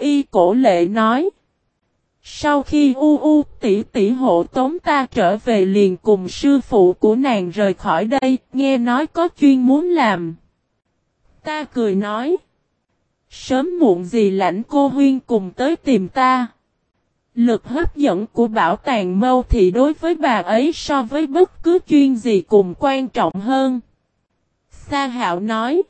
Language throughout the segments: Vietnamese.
y cổ lệ nói. Sau khi u u tỷ tỷ hộ tống ta trở về liền cùng sư phụ của nàng rời khỏi đây, nghe nói có chuyên muốn làm. Ta cười nói. Sớm muộn gì lãnh cô huyên cùng tới tìm ta. Lực hấp dẫn của bảo tàng mâu thì đối với bà ấy so với bất cứ chuyên gì cùng quan trọng hơn. Sa hạo nói.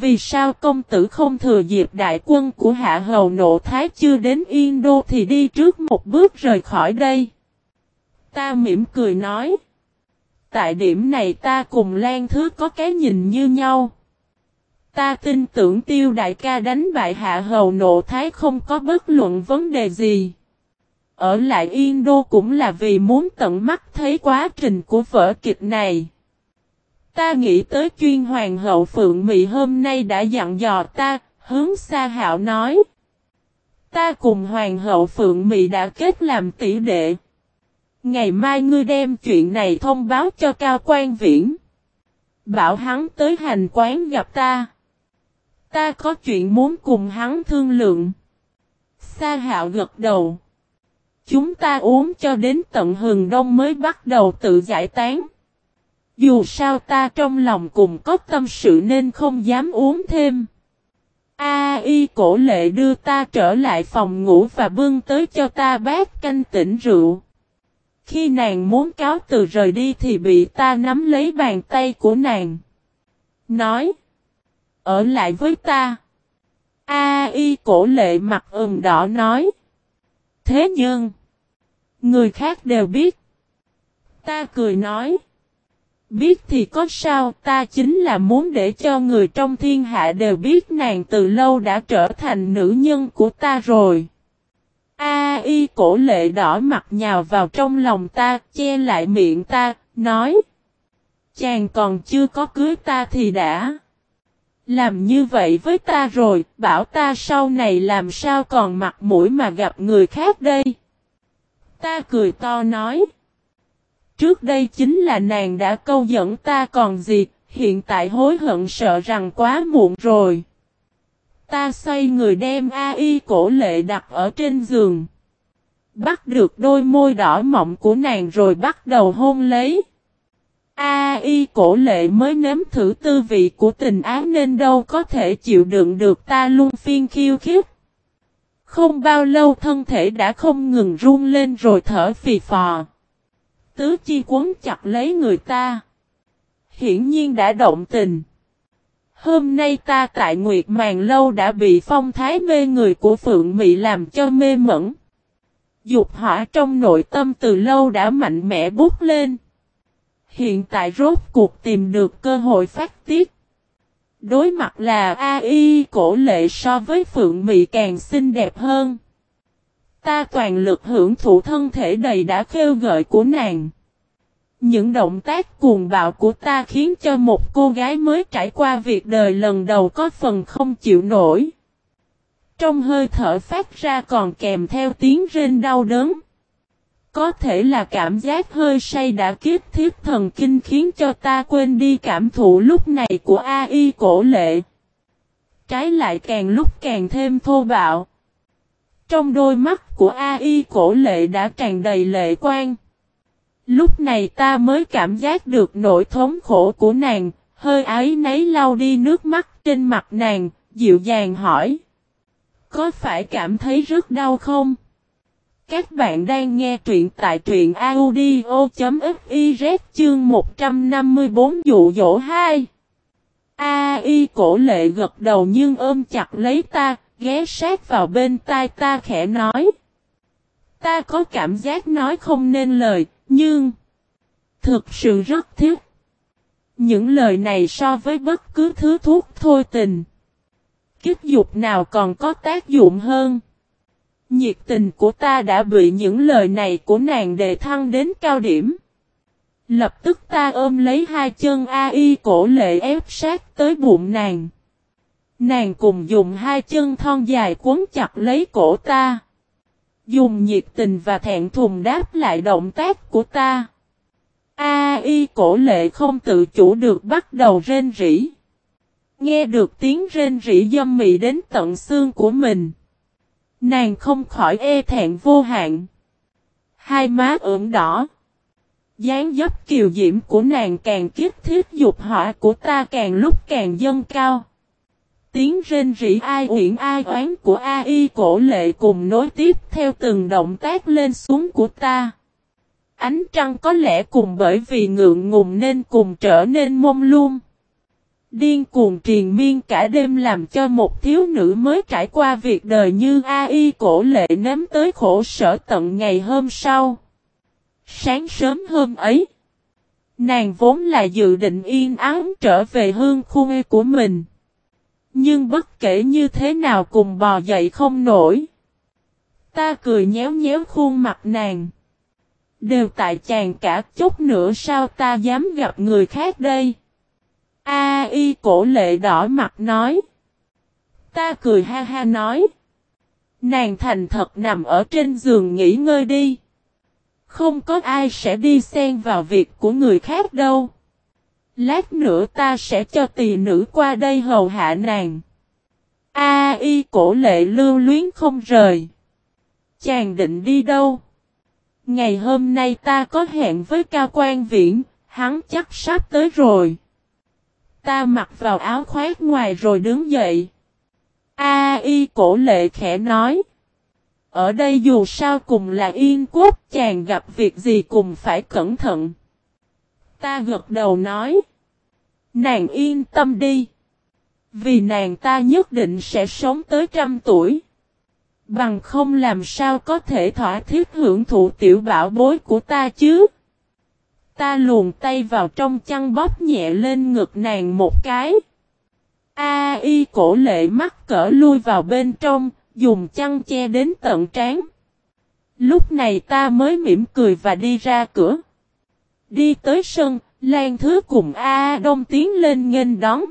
Vì sao công tử không thừa dịp đại quân của hạ hầu nộ thái chưa đến Yên Đô thì đi trước một bước rời khỏi đây? Ta mỉm cười nói. Tại điểm này ta cùng Lan Thứ có cái nhìn như nhau. Ta tin tưởng tiêu đại ca đánh bại hạ hầu nộ thái không có bất luận vấn đề gì. Ở lại Yên Đô cũng là vì muốn tận mắt thấy quá trình của vở kịch này. Ta nghĩ tới chuyên hoàng hậu Phượng Mị hôm nay đã dặn dò ta, hướng xa hạo nói. Ta cùng hoàng hậu Phượng Mị đã kết làm tỷ đệ. Ngày mai ngươi đem chuyện này thông báo cho Cao Quan Viễn. Bảo hắn tới hành quán gặp ta. Ta có chuyện muốn cùng hắn thương lượng. Sa hạo gật đầu. Chúng ta uống cho đến tận hừng đông mới bắt đầu tự giải tán. Dù sao ta trong lòng cùng có tâm sự nên không dám uống thêm. A y cổ lệ đưa ta trở lại phòng ngủ và bưng tới cho ta bát canh tỉnh rượu. Khi nàng muốn cáo từ rời đi thì bị ta nắm lấy bàn tay của nàng. Nói. Ở lại với ta. A y cổ lệ mặt ửng đỏ nói. Thế nhưng. Người khác đều biết. Ta cười nói. Biết thì có sao ta chính là muốn để cho người trong thiên hạ đều biết nàng từ lâu đã trở thành nữ nhân của ta rồi. A y cổ lệ đỏ mặt nhào vào trong lòng ta, che lại miệng ta, nói. Chàng còn chưa có cưới ta thì đã. Làm như vậy với ta rồi, bảo ta sau này làm sao còn mặt mũi mà gặp người khác đây. Ta cười to nói. Trước đây chính là nàng đã câu dẫn ta còn gì, hiện tại hối hận sợ rằng quá muộn rồi. Ta xoay người đem A.I. cổ lệ đặt ở trên giường. Bắt được đôi môi đỏ mọng của nàng rồi bắt đầu hôn lấy. A.I. cổ lệ mới nếm thử tư vị của tình ái nên đâu có thể chịu đựng được ta luôn phiên khiêu khiếp Không bao lâu thân thể đã không ngừng run lên rồi thở phì phò. Tứ chi quấn chặt lấy người ta. Hiển nhiên đã động tình. Hôm nay ta tại Nguyệt Màn Lâu đã bị phong thái mê người của Phượng Mị làm cho mê mẩn. Dục hỏa trong nội tâm từ lâu đã mạnh mẽ bút lên. Hiện tại rốt cuộc tìm được cơ hội phát tiết. Đối mặt là AI cổ lệ so với Phượng Mị càng xinh đẹp hơn. Ta toàn lực hưởng thụ thân thể đầy đã khêu gợi của nàng. Những động tác cuồng bạo của ta khiến cho một cô gái mới trải qua việc đời lần đầu có phần không chịu nổi. Trong hơi thở phát ra còn kèm theo tiếng rên đau đớn. Có thể là cảm giác hơi say đã kiếp thiết thần kinh khiến cho ta quên đi cảm thụ lúc này của AI cổ lệ. Trái lại càng lúc càng thêm thô bạo. Trong đôi mắt của AI cổ lệ đã tràn đầy lệ quan. Lúc này ta mới cảm giác được nỗi thống khổ của nàng, hơi ái nấy lau đi nước mắt trên mặt nàng, dịu dàng hỏi. Có phải cảm thấy rất đau không? Các bạn đang nghe truyện tại truyện audio.fiz chương 154 dụ dỗ 2. A cổ lệ gật đầu nhưng ôm chặt lấy ta, ghé sát vào bên tai ta khẽ nói. Ta có cảm giác nói không nên lời, nhưng thực sự rất thiết. Những lời này so với bất cứ thứ thuốc thôi tình. Kích dục nào còn có tác dụng hơn. Nhiệt tình của ta đã bị những lời này của nàng đề thăng đến cao điểm. Lập tức ta ôm lấy hai chân A.I. cổ lệ ép sát tới bụng nàng. Nàng cùng dùng hai chân thon dài quấn chặt lấy cổ ta. Dùng nhiệt tình và thẹn thùng đáp lại động tác của ta. A y cổ lệ không tự chủ được bắt đầu rên rỉ. Nghe được tiếng rên rỉ dâm mị đến tận xương của mình. Nàng không khỏi e thẹn vô hạn. Hai má ửng đỏ. dáng dấp kiều diễm của nàng càng kích thiết dục hỏa của ta càng lúc càng dâng cao. Tiếng rên rỉ ai uyển ai oán của AI cổ lệ cùng nối tiếp theo từng động tác lên xuống của ta. Ánh trăng có lẽ cùng bởi vì ngượng ngùng nên cùng trở nên mông lung. Điên cuồng triền miên cả đêm làm cho một thiếu nữ mới trải qua việc đời như AI cổ lệ nếm tới khổ sở tận ngày hôm sau. Sáng sớm hôm ấy, nàng vốn là dự định yên ắng trở về hương khu của mình. Nhưng bất kể như thế nào cùng bò dậy không nổi. Ta cười nhéo nhéo khuôn mặt nàng. Đều tại chàng cả chút nữa sao ta dám gặp người khác đây. A y cổ lệ đỏ mặt nói. Ta cười ha ha nói. Nàng thành thật nằm ở trên giường nghỉ ngơi đi. Không có ai sẽ đi xen vào việc của người khác đâu. Lát nữa ta sẽ cho tỳ nữ qua đây hầu hạ nàng. A y cổ lệ lưu luyến không rời. Chàng định đi đâu? Ngày hôm nay ta có hẹn với cao quan viễn, hắn chắc sắp tới rồi. Ta mặc vào áo khoác ngoài rồi đứng dậy. A y cổ lệ khẽ nói. Ở đây dù sao cùng là yên quốc chàng gặp việc gì cùng phải cẩn thận. Ta gật đầu nói. Nàng yên tâm đi. Vì nàng ta nhất định sẽ sống tới trăm tuổi. Bằng không làm sao có thể thỏa thiết hưởng thụ tiểu bảo bối của ta chứ. Ta luồn tay vào trong chăn bóp nhẹ lên ngực nàng một cái. A y cổ lệ mắt cỡ lui vào bên trong, dùng chăn che đến tận trán. Lúc này ta mới mỉm cười và đi ra cửa. Đi tới sân, Lan Thứ cùng A Đông tiến lên nghênh đón.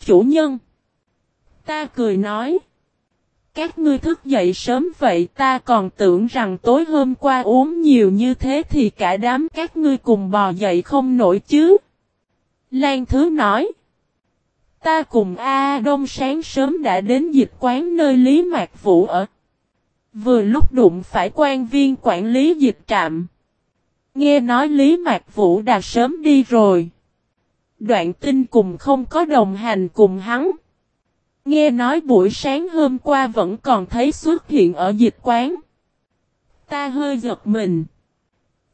Chủ nhân. Ta cười nói. Các ngươi thức dậy sớm vậy ta còn tưởng rằng tối hôm qua uống nhiều như thế thì cả đám các ngươi cùng bò dậy không nổi chứ. Lan Thứ nói. Ta cùng A Đông sáng sớm đã đến dịch quán nơi Lý Mạc Vũ ở. Vừa lúc đụng phải quan viên quản lý dịch trạm. Nghe nói Lý Mạc Vũ đã sớm đi rồi. Đoạn tinh cùng không có đồng hành cùng hắn. Nghe nói buổi sáng hôm qua vẫn còn thấy xuất hiện ở dịch quán. Ta hơi giật mình.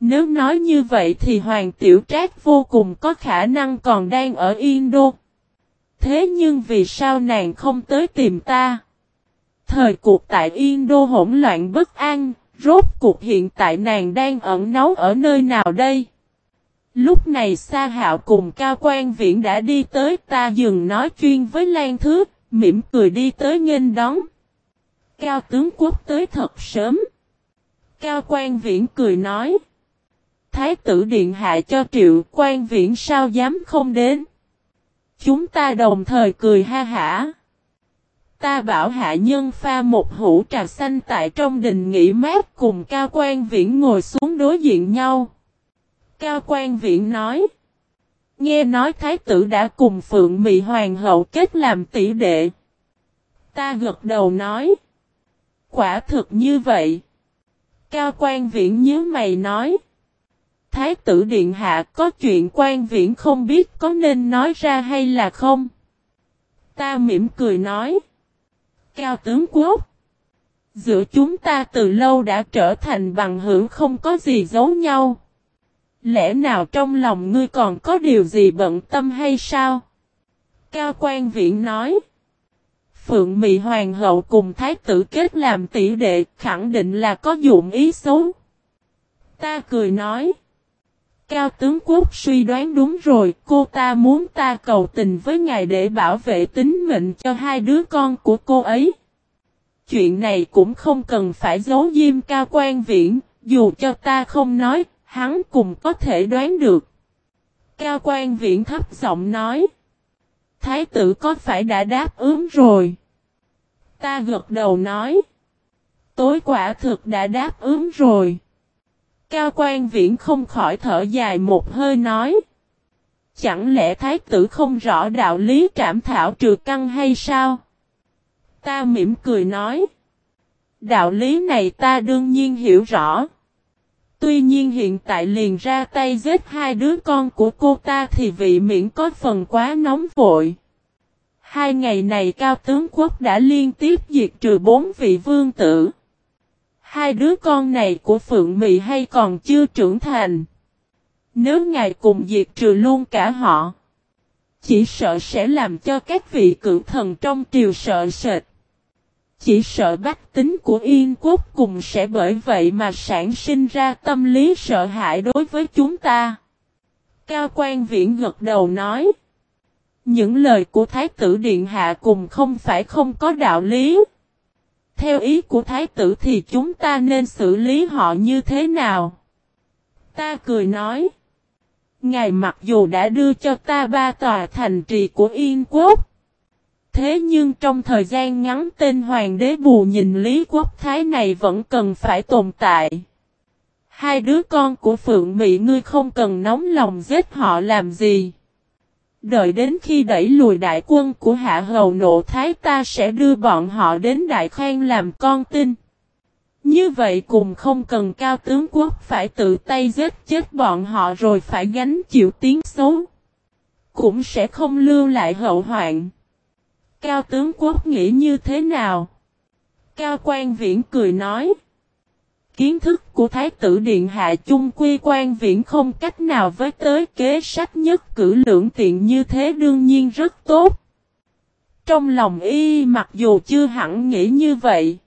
Nếu nói như vậy thì Hoàng Tiểu Trác vô cùng có khả năng còn đang ở Indo. Thế nhưng vì sao nàng không tới tìm ta? Thời cuộc tại Indo hỗn loạn bất an, rốt cuộc hiện tại nàng đang ẩn náu ở nơi nào đây? Lúc này Sa Hạo cùng Cao Quan Viễn đã đi tới ta dừng nói chuyên với Lan Thứ, mỉm cười đi tới nghênh đón. Cao tướng quốc tới thật sớm. Cao Quan Viễn cười nói. Thái tử điện hạ cho triệu quan viễn sao dám không đến. Chúng ta đồng thời cười ha hả. Ta bảo hạ nhân pha một hũ trà xanh tại trong đình nghỉ mát cùng Cao Quan Viễn ngồi xuống đối diện nhau. Cao Quan Viễn nói. Nghe nói Thái tử đã cùng Phượng Mị Hoàng hậu kết làm tỷ đệ. Ta gật đầu nói. Quả thực như vậy. Cao Quan Viễn nhớ mày nói. Thái tử Điện Hạ có chuyện Quan Viễn không biết có nên nói ra hay là không? Ta mỉm cười nói. Cao tướng quốc. Giữa chúng ta từ lâu đã trở thành bằng hữu không có gì giấu nhau. Lẽ nào trong lòng ngươi còn có điều gì bận tâm hay sao? Cao quan viện nói. Phượng Mị Hoàng hậu cùng thái tử kết làm tỷ đệ khẳng định là có dụng ý xấu. Ta cười nói. Cao tướng quốc suy đoán đúng rồi, cô ta muốn ta cầu tình với ngài để bảo vệ tính mệnh cho hai đứa con của cô ấy. Chuyện này cũng không cần phải giấu diêm cao quan viễn, dù cho ta không nói, hắn cũng có thể đoán được. Cao quan viễn thấp giọng nói. Thái tử có phải đã đáp ứng rồi? Ta gật đầu nói. Tối quả thực đã đáp ứng rồi. Cao quan viễn không khỏi thở dài một hơi nói. Chẳng lẽ thái tử không rõ đạo lý trảm thảo trừ căn hay sao? Ta mỉm cười nói. Đạo lý này ta đương nhiên hiểu rõ. Tuy nhiên hiện tại liền ra tay giết hai đứa con của cô ta thì vị miễn có phần quá nóng vội. Hai ngày này cao tướng quốc đã liên tiếp diệt trừ bốn vị vương tử. Hai đứa con này của Phượng Mị hay còn chưa trưởng thành. Nếu ngài cùng diệt trừ luôn cả họ. Chỉ sợ sẽ làm cho các vị cử thần trong triều sợ sệt. Chỉ sợ bách tính của Yên quốc cùng sẽ bởi vậy mà sản sinh ra tâm lý sợ hãi đối với chúng ta. Cao quan viễn gật đầu nói. Những lời của Thái tử Điện Hạ cùng không phải không có đạo lý. Theo ý của Thái tử thì chúng ta nên xử lý họ như thế nào? Ta cười nói. Ngài mặc dù đã đưa cho ta ba tòa thành trì của Yên quốc. Thế nhưng trong thời gian ngắn tên hoàng đế bù nhìn Lý Quốc Thái này vẫn cần phải tồn tại. Hai đứa con của Phượng Mỹ ngươi không cần nóng lòng giết họ làm gì. Đợi đến khi đẩy lùi đại quân của Hạ Hầu Nộ Thái ta sẽ đưa bọn họ đến Đại Khang làm con tin. Như vậy cùng không cần cao tướng quốc phải tự tay giết chết bọn họ rồi phải gánh chịu tiếng xấu. Cũng sẽ không lưu lại hậu hoạn. Cao tướng quốc nghĩ như thế nào? Cao quan viễn cười nói. Kiến thức của Thái tử Điện Hạ chung quy quan viễn không cách nào với tới kế sách nhất cử lưỡng tiện như thế đương nhiên rất tốt. Trong lòng y mặc dù chưa hẳn nghĩ như vậy.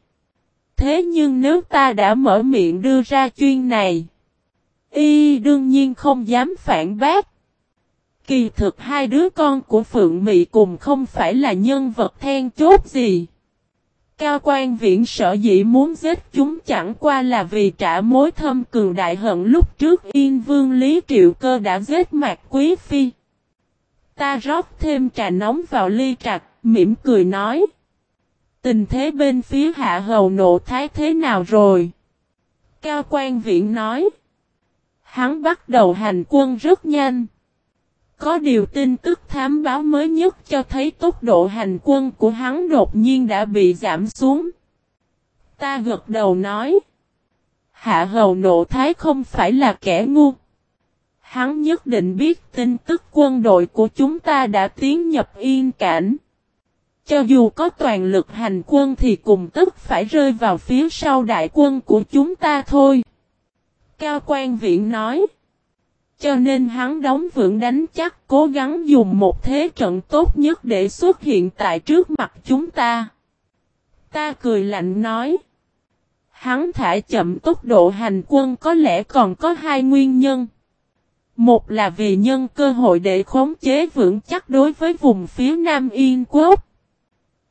Thế nhưng nếu ta đã mở miệng đưa ra chuyên này. Y đương nhiên không dám phản bác. Kỳ thực hai đứa con của Phượng Mị cùng không phải là nhân vật then chốt gì. Cao quan viễn sở dĩ muốn giết chúng chẳng qua là vì trả mối thâm cường đại hận lúc trước Yên Vương Lý Triệu Cơ đã giết Mạc Quý Phi. Ta rót thêm trà nóng vào ly trạc, mỉm cười nói. Tình thế bên phía hạ hầu nộ thái thế nào rồi? Cao quan viễn nói. Hắn bắt đầu hành quân rất nhanh. Có điều tin tức thám báo mới nhất cho thấy tốc độ hành quân của hắn đột nhiên đã bị giảm xuống. Ta gật đầu nói. Hạ hầu nộ thái không phải là kẻ ngu. Hắn nhất định biết tin tức quân đội của chúng ta đã tiến nhập yên cảnh. Cho dù có toàn lực hành quân thì cùng tức phải rơi vào phía sau đại quân của chúng ta thôi. Cao quan viện nói. Cho nên hắn đóng vững đánh chắc, cố gắng dùng một thế trận tốt nhất để xuất hiện tại trước mặt chúng ta. Ta cười lạnh nói. Hắn thả chậm tốc độ hành quân có lẽ còn có hai nguyên nhân. Một là vì nhân cơ hội để khống chế vững chắc đối với vùng phía Nam Yên Quốc.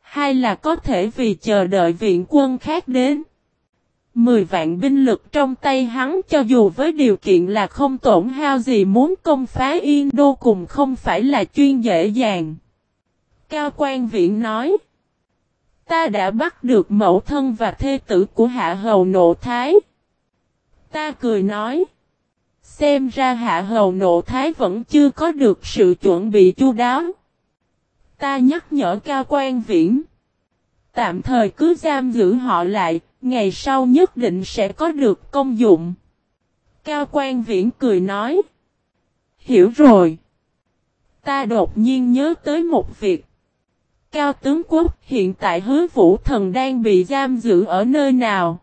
Hai là có thể vì chờ đợi viện quân khác đến. Mười vạn binh lực trong tay hắn cho dù với điều kiện là không tổn hao gì muốn công phá Yên Đô cùng không phải là chuyên dễ dàng. Cao quan viện nói. Ta đã bắt được mẫu thân và thê tử của hạ hầu nộ thái. Ta cười nói. Xem ra hạ hầu nộ thái vẫn chưa có được sự chuẩn bị chu đáo. Ta nhắc nhở cao quan viễn. Tạm thời cứ giam giữ họ lại, ngày sau nhất định sẽ có được công dụng. Cao quan viễn cười nói. Hiểu rồi. Ta đột nhiên nhớ tới một việc. Cao tướng quốc hiện tại hứa vũ thần đang bị giam giữ ở nơi nào?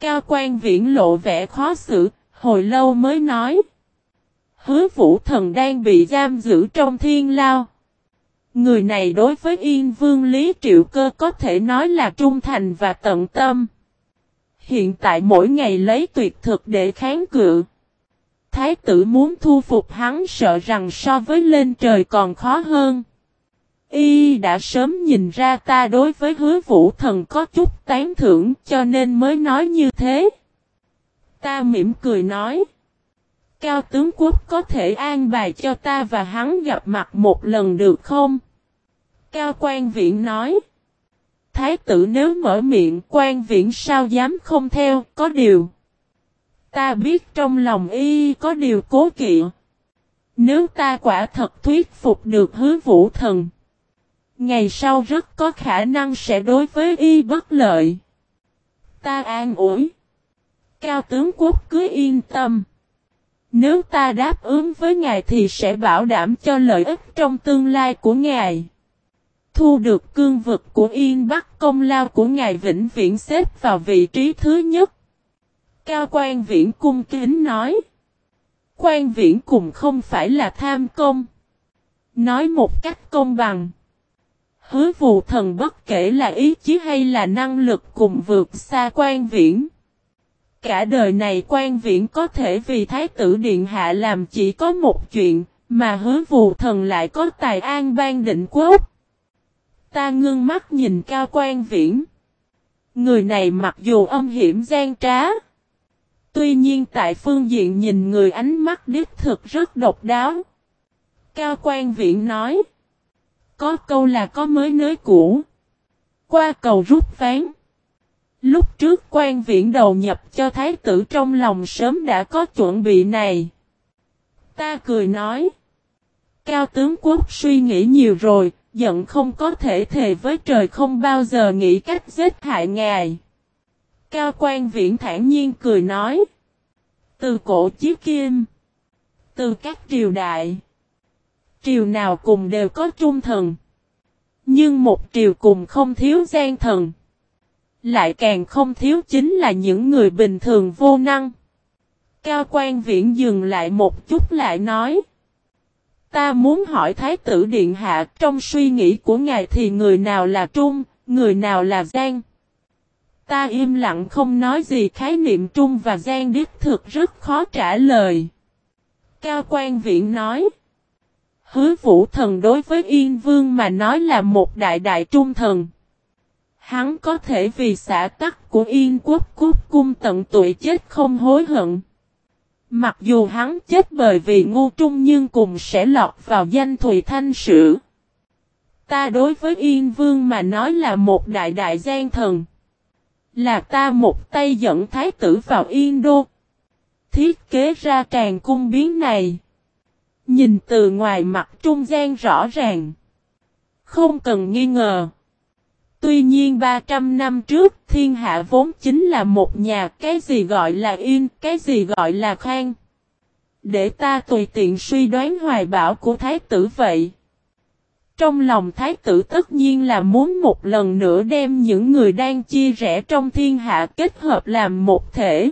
Cao quan viễn lộ vẻ khó xử, hồi lâu mới nói. Hứa vũ thần đang bị giam giữ trong thiên lao. Người này đối với Yên Vương Lý Triệu Cơ có thể nói là trung thành và tận tâm. Hiện tại mỗi ngày lấy tuyệt thực để kháng cự. Thái tử muốn thu phục hắn sợ rằng so với lên trời còn khó hơn. Y đã sớm nhìn ra ta đối với hứa vũ thần có chút tán thưởng cho nên mới nói như thế. Ta mỉm cười nói. Cao tướng quốc có thể an bài cho ta và hắn gặp mặt một lần được không? Cao quan viện nói. Thái tử nếu mở miệng quan viện sao dám không theo, có điều. Ta biết trong lòng y có điều cố kỵ. Nếu ta quả thật thuyết phục được hứa vũ thần. Ngày sau rất có khả năng sẽ đối với y bất lợi. Ta an ủi. Cao tướng quốc cứ yên tâm. Nếu ta đáp ứng với ngài thì sẽ bảo đảm cho lợi ích trong tương lai của ngài. Thu được cương vực của Yên Bắc công lao của ngài vĩnh viễn xếp vào vị trí thứ nhất. Cao quan viễn cung kính nói. Quan viễn cùng không phải là tham công. Nói một cách công bằng. Hứa vụ thần bất kể là ý chí hay là năng lực cùng vượt xa quan viễn. Cả đời này quan viễn có thể vì Thái tử Điện Hạ làm chỉ có một chuyện, mà hứa vụ thần lại có tài an ban định quốc. Ta ngưng mắt nhìn cao quan viễn. Người này mặc dù âm hiểm gian trá. Tuy nhiên tại phương diện nhìn người ánh mắt đích thực rất độc đáo. Cao quan viễn nói. Có câu là có mới nới cũ. Qua cầu rút ván. Lúc trước quan viễn đầu nhập cho thái tử trong lòng sớm đã có chuẩn bị này. Ta cười nói. Cao tướng quốc suy nghĩ nhiều rồi, giận không có thể thề với trời không bao giờ nghĩ cách giết hại ngài. Cao quan viễn thản nhiên cười nói. Từ cổ chí kim. Từ các triều đại. Triều nào cùng đều có trung thần. Nhưng một triều cùng không thiếu gian thần. Lại càng không thiếu chính là những người bình thường vô năng. Cao quan viễn dừng lại một chút lại nói. Ta muốn hỏi Thái tử Điện Hạ trong suy nghĩ của ngài thì người nào là trung, người nào là Giang. Ta im lặng không nói gì khái niệm trung và Giang đích thực rất khó trả lời. Cao quan viện nói. Hứa vũ thần đối với Yên Vương mà nói là một đại đại trung thần. Hắn có thể vì xã tắc của Yên quốc cút cung tận tuổi chết không hối hận. Mặc dù hắn chết bởi vì ngu trung nhưng cùng sẽ lọt vào danh Thùy Thanh Sử. Ta đối với Yên Vương mà nói là một đại đại gian thần. Là ta một tay dẫn thái tử vào Yên Đô. Thiết kế ra tràn cung biến này. Nhìn từ ngoài mặt trung gian rõ ràng. Không cần nghi ngờ. Tuy nhiên 300 năm trước thiên hạ vốn chính là một nhà cái gì gọi là yên, cái gì gọi là khang. Để ta tùy tiện suy đoán hoài bảo của thái tử vậy. Trong lòng thái tử tất nhiên là muốn một lần nữa đem những người đang chia rẽ trong thiên hạ kết hợp làm một thể.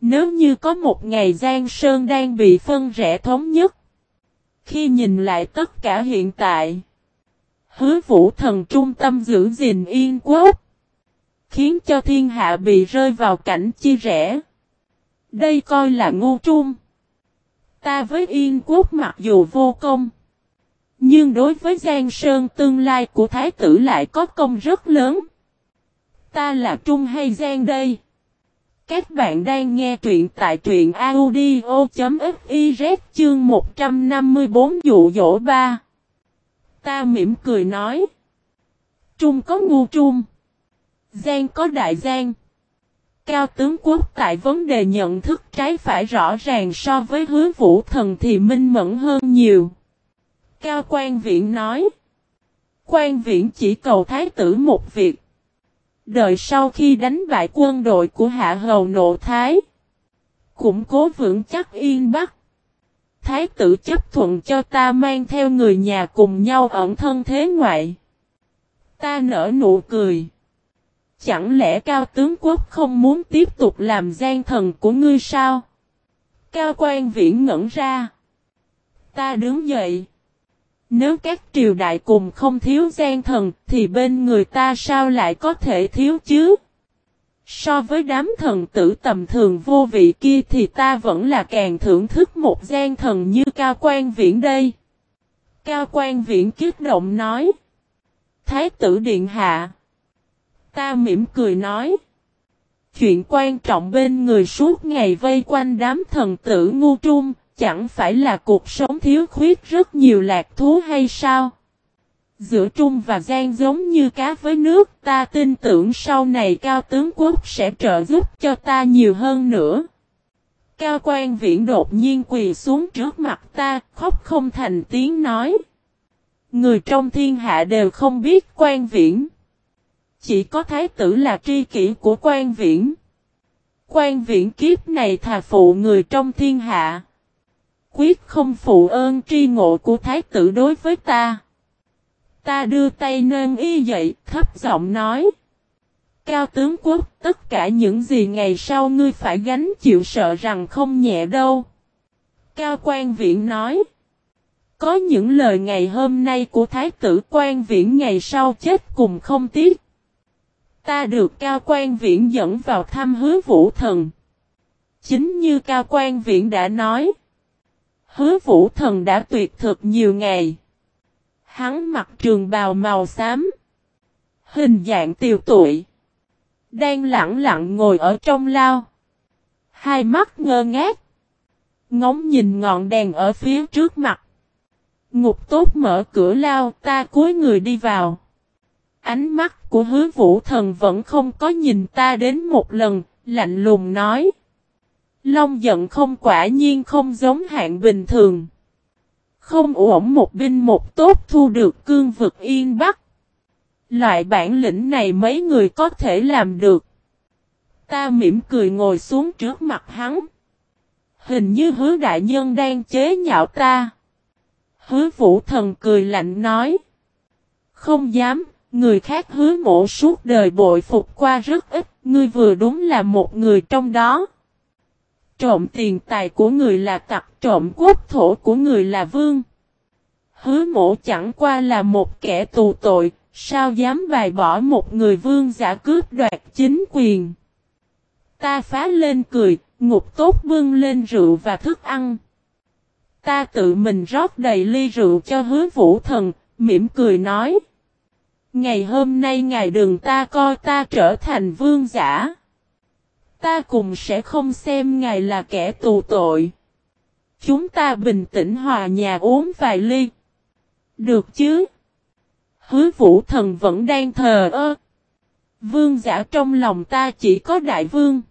Nếu như có một ngày Giang Sơn đang bị phân rẽ thống nhất. Khi nhìn lại tất cả hiện tại. Hứa vũ thần trung tâm giữ gìn yên quốc. Khiến cho thiên hạ bị rơi vào cảnh chia rẽ. Đây coi là ngu trung. Ta với yên quốc mặc dù vô công. Nhưng đối với Giang Sơn tương lai của Thái tử lại có công rất lớn. Ta là Trung hay Giang đây? Các bạn đang nghe truyện tại truyện audio.fiz chương 154 dụ dỗ 3. Ta mỉm cười nói. Trung có ngu trung. Giang có đại giang. Cao tướng quốc tại vấn đề nhận thức trái phải rõ ràng so với hứa vũ thần thì minh mẫn hơn nhiều. Cao quan viện nói. Quan viện chỉ cầu thái tử một việc. Đợi sau khi đánh bại quân đội của Hạ Hầu Nộ Thái. Củng cố vững chắc yên Bắc. Thái tử chấp thuận cho ta mang theo người nhà cùng nhau ẩn thân thế ngoại. Ta nở nụ cười. Chẳng lẽ cao tướng quốc không muốn tiếp tục làm gian thần của ngươi sao? Cao quan viễn ngẩn ra. Ta đứng dậy. Nếu các triều đại cùng không thiếu gian thần, thì bên người ta sao lại có thể thiếu chứ? So với đám thần tử tầm thường vô vị kia thì ta vẫn là càng thưởng thức một gian thần như Cao Quan Viễn đây. Cao Quan Viễn kiếp động nói. Thái tử Điện Hạ. Ta mỉm cười nói. Chuyện quan trọng bên người suốt ngày vây quanh đám thần tử ngu trung, chẳng phải là cuộc sống thiếu khuyết rất nhiều lạc thú hay sao? Giữa Trung và Giang giống như cá với nước, ta tin tưởng sau này Cao Tướng Quốc sẽ trợ giúp cho ta nhiều hơn nữa. Cao quan viễn đột nhiên quỳ xuống trước mặt ta, khóc không thành tiếng nói. Người trong thiên hạ đều không biết quan viễn. chỉ có thái tử là tri kỷ của quan viễn. Quan viễn kiếp này thà phụ người trong thiên hạ. Quyết không phụ ơn tri ngộ của thái tử đối với ta. Ta đưa tay nâng y dậy, thấp giọng nói. Cao tướng quốc, tất cả những gì ngày sau ngươi phải gánh chịu sợ rằng không nhẹ đâu. Cao quan viễn nói. Có những lời ngày hôm nay của Thái tử quan viễn ngày sau chết cùng không tiếc. Ta được Cao quan viễn dẫn vào thăm hứa vũ thần. Chính như Cao quan viễn đã nói. Hứa vũ thần đã tuyệt thực nhiều ngày. Hắn mặc trường bào màu xám. Hình dạng tiều tụi. Đang lặng lặng ngồi ở trong lao. Hai mắt ngơ ngác. Ngóng nhìn ngọn đèn ở phía trước mặt. Ngục tốt mở cửa lao ta cúi người đi vào. Ánh mắt của hứa vũ thần vẫn không có nhìn ta đến một lần, lạnh lùng nói. Long giận không quả nhiên không giống hạng bình thường. Không ổn một binh một tốt thu được cương vực yên bắc. Loại bản lĩnh này mấy người có thể làm được. Ta mỉm cười ngồi xuống trước mặt hắn. Hình như hứa đại nhân đang chế nhạo ta. Hứa vũ thần cười lạnh nói. Không dám, người khác hứa mộ suốt đời bội phục qua rất ít, ngươi vừa đúng là một người trong đó. Trộm tiền tài của người là tặc, trộm quốc thổ của người là vương. Hứa mổ chẳng qua là một kẻ tù tội, sao dám bài bỏ một người vương giả cướp đoạt chính quyền. Ta phá lên cười, ngục tốt bưng lên rượu và thức ăn. Ta tự mình rót đầy ly rượu cho hứa vũ thần, mỉm cười nói. Ngày hôm nay ngài đừng ta coi ta trở thành vương giả. Ta cùng sẽ không xem ngài là kẻ tù tội. Chúng ta bình tĩnh hòa nhà uống vài ly. Được chứ? Hứa vũ thần vẫn đang thờ ơ. Vương giả trong lòng ta chỉ có đại vương.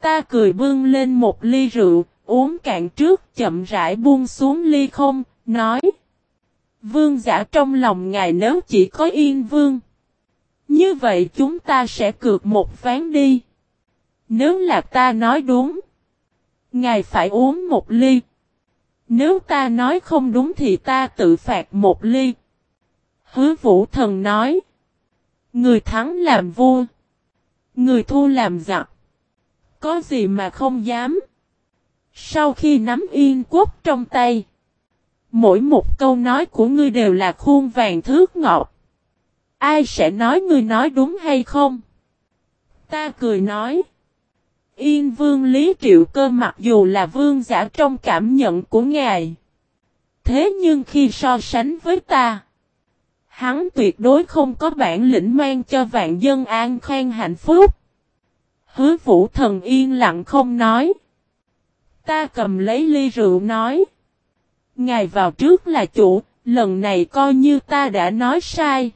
Ta cười bưng lên một ly rượu, uống cạn trước chậm rãi buông xuống ly không, nói. Vương giả trong lòng ngài nếu chỉ có yên vương. Như vậy chúng ta sẽ cược một ván đi. Nếu là ta nói đúng. Ngài phải uống một ly. Nếu ta nói không đúng thì ta tự phạt một ly. Hứa vũ thần nói. Người thắng làm vua. Người thua làm giặc. Có gì mà không dám. Sau khi nắm yên quốc trong tay. Mỗi một câu nói của ngươi đều là khuôn vàng thước ngọt. Ai sẽ nói ngươi nói đúng hay không? Ta cười nói. Yên vương Lý Triệu Cơ mặc dù là vương giả trong cảm nhận của ngài. Thế nhưng khi so sánh với ta. Hắn tuyệt đối không có bản lĩnh mang cho vạn dân an khang hạnh phúc. Hứa vũ thần yên lặng không nói. Ta cầm lấy ly rượu nói. Ngài vào trước là chủ, lần này coi như ta đã nói sai.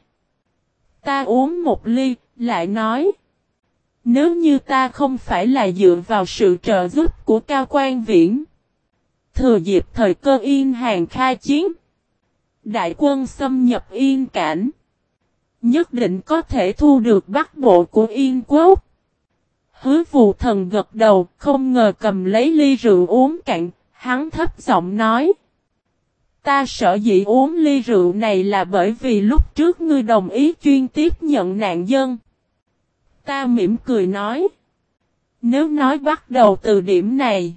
Ta uống một ly, lại nói. Nếu như ta không phải là dựa vào sự trợ giúp của cao quan viễn. Thừa dịp thời cơ yên hàng khai chiến. Đại quân xâm nhập yên cảnh. Nhất định có thể thu được bắc bộ của yên quốc. Hứa vụ thần gật đầu, không ngờ cầm lấy ly rượu uống cạn, hắn thấp giọng nói. Ta sợ dĩ uống ly rượu này là bởi vì lúc trước ngươi đồng ý chuyên tiếp nhận nạn dân. Ta mỉm cười nói. Nếu nói bắt đầu từ điểm này.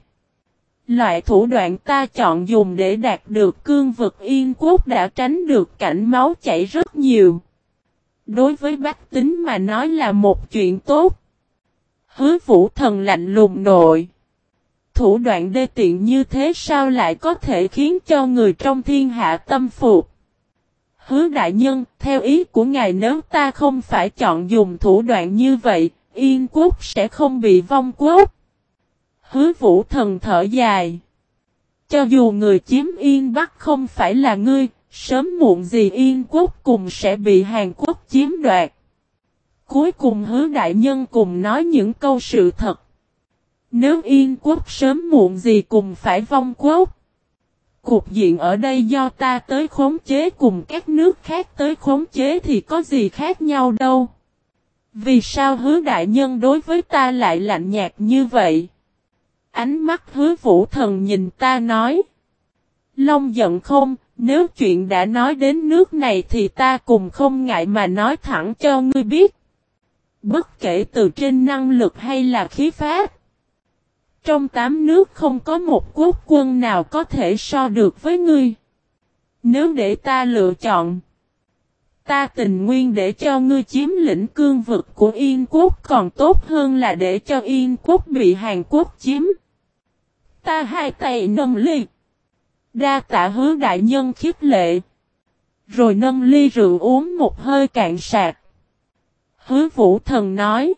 Loại thủ đoạn ta chọn dùng để đạt được cương vực yên quốc đã tránh được cảnh máu chảy rất nhiều. Đối với bách tính mà nói là một chuyện tốt. Hứa vũ thần lạnh lùng nội. Thủ đoạn đê tiện như thế sao lại có thể khiến cho người trong thiên hạ tâm phục? Hứa đại nhân, theo ý của ngài nếu ta không phải chọn dùng thủ đoạn như vậy, Yên quốc sẽ không bị vong quốc. Hứa vũ thần thở dài. Cho dù người chiếm Yên Bắc không phải là ngươi, sớm muộn gì Yên quốc cùng sẽ bị Hàn Quốc chiếm đoạt. Cuối cùng hứa đại nhân cùng nói những câu sự thật. Nếu Yên quốc sớm muộn gì cùng phải vong quốc. Cục diện ở đây do ta tới khống chế cùng các nước khác tới khống chế thì có gì khác nhau đâu. Vì sao hứa đại nhân đối với ta lại lạnh nhạt như vậy? Ánh mắt hứa vũ thần nhìn ta nói. Long giận không, nếu chuyện đã nói đến nước này thì ta cùng không ngại mà nói thẳng cho ngươi biết. Bất kể từ trên năng lực hay là khí pháp. Trong tám nước không có một quốc quân nào có thể so được với ngươi. Nếu để ta lựa chọn. Ta tình nguyên để cho ngươi chiếm lĩnh cương vực của Yên quốc, còn tốt hơn là để cho Yên quốc bị Hàn Quốc chiếm. Ta hai tay nâng ly. Đa tạ hứa đại nhân khiếp lệ. Rồi nâng ly rượu uống một hơi cạn sạc. Hứa vũ thần nói.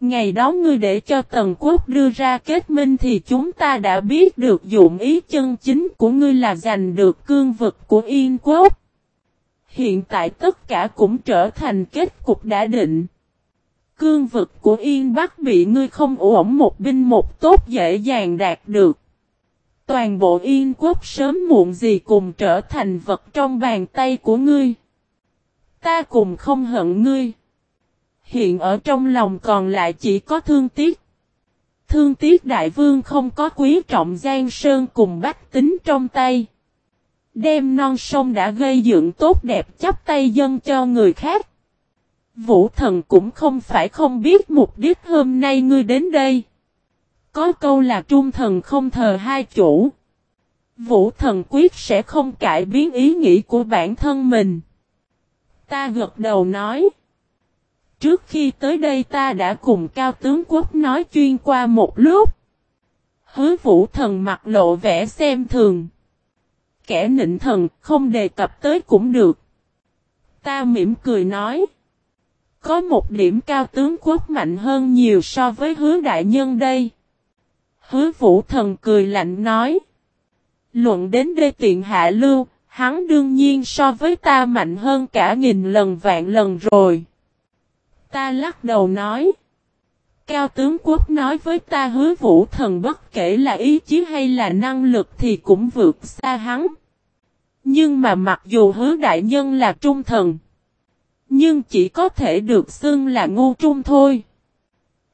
Ngày đó ngươi để cho Tần Quốc đưa ra kết minh thì chúng ta đã biết được dụng ý chân chính của ngươi là giành được cương vực của Yên Quốc. Hiện tại tất cả cũng trở thành kết cục đã định. Cương vực của Yên Bắc bị ngươi không ổn một binh một tốt dễ dàng đạt được. Toàn bộ Yên Quốc sớm muộn gì cùng trở thành vật trong bàn tay của ngươi. Ta cùng không hận ngươi. Hiện ở trong lòng còn lại chỉ có thương tiếc. Thương tiếc đại vương không có quý trọng Giang Sơn cùng bách tính trong tay. Đem non sông đã gây dựng tốt đẹp chắp tay dân cho người khác. Vũ thần cũng không phải không biết mục đích hôm nay ngươi đến đây. Có câu là trung thần không thờ hai chủ. Vũ thần quyết sẽ không cải biến ý nghĩ của bản thân mình. Ta gật đầu nói. Trước khi tới đây ta đã cùng cao tướng quốc nói chuyên qua một lúc. Hứa vũ thần mặt lộ vẻ xem thường. Kẻ nịnh thần không đề cập tới cũng được. Ta mỉm cười nói. Có một điểm cao tướng quốc mạnh hơn nhiều so với hứa đại nhân đây. Hứa vũ thần cười lạnh nói. Luận đến đê tiện hạ lưu, hắn đương nhiên so với ta mạnh hơn cả nghìn lần vạn lần rồi. Ta lắc đầu nói. Cao tướng quốc nói với ta hứa vũ thần bất kể là ý chí hay là năng lực thì cũng vượt xa hắn. Nhưng mà mặc dù hứa đại nhân là trung thần. Nhưng chỉ có thể được xưng là ngu trung thôi.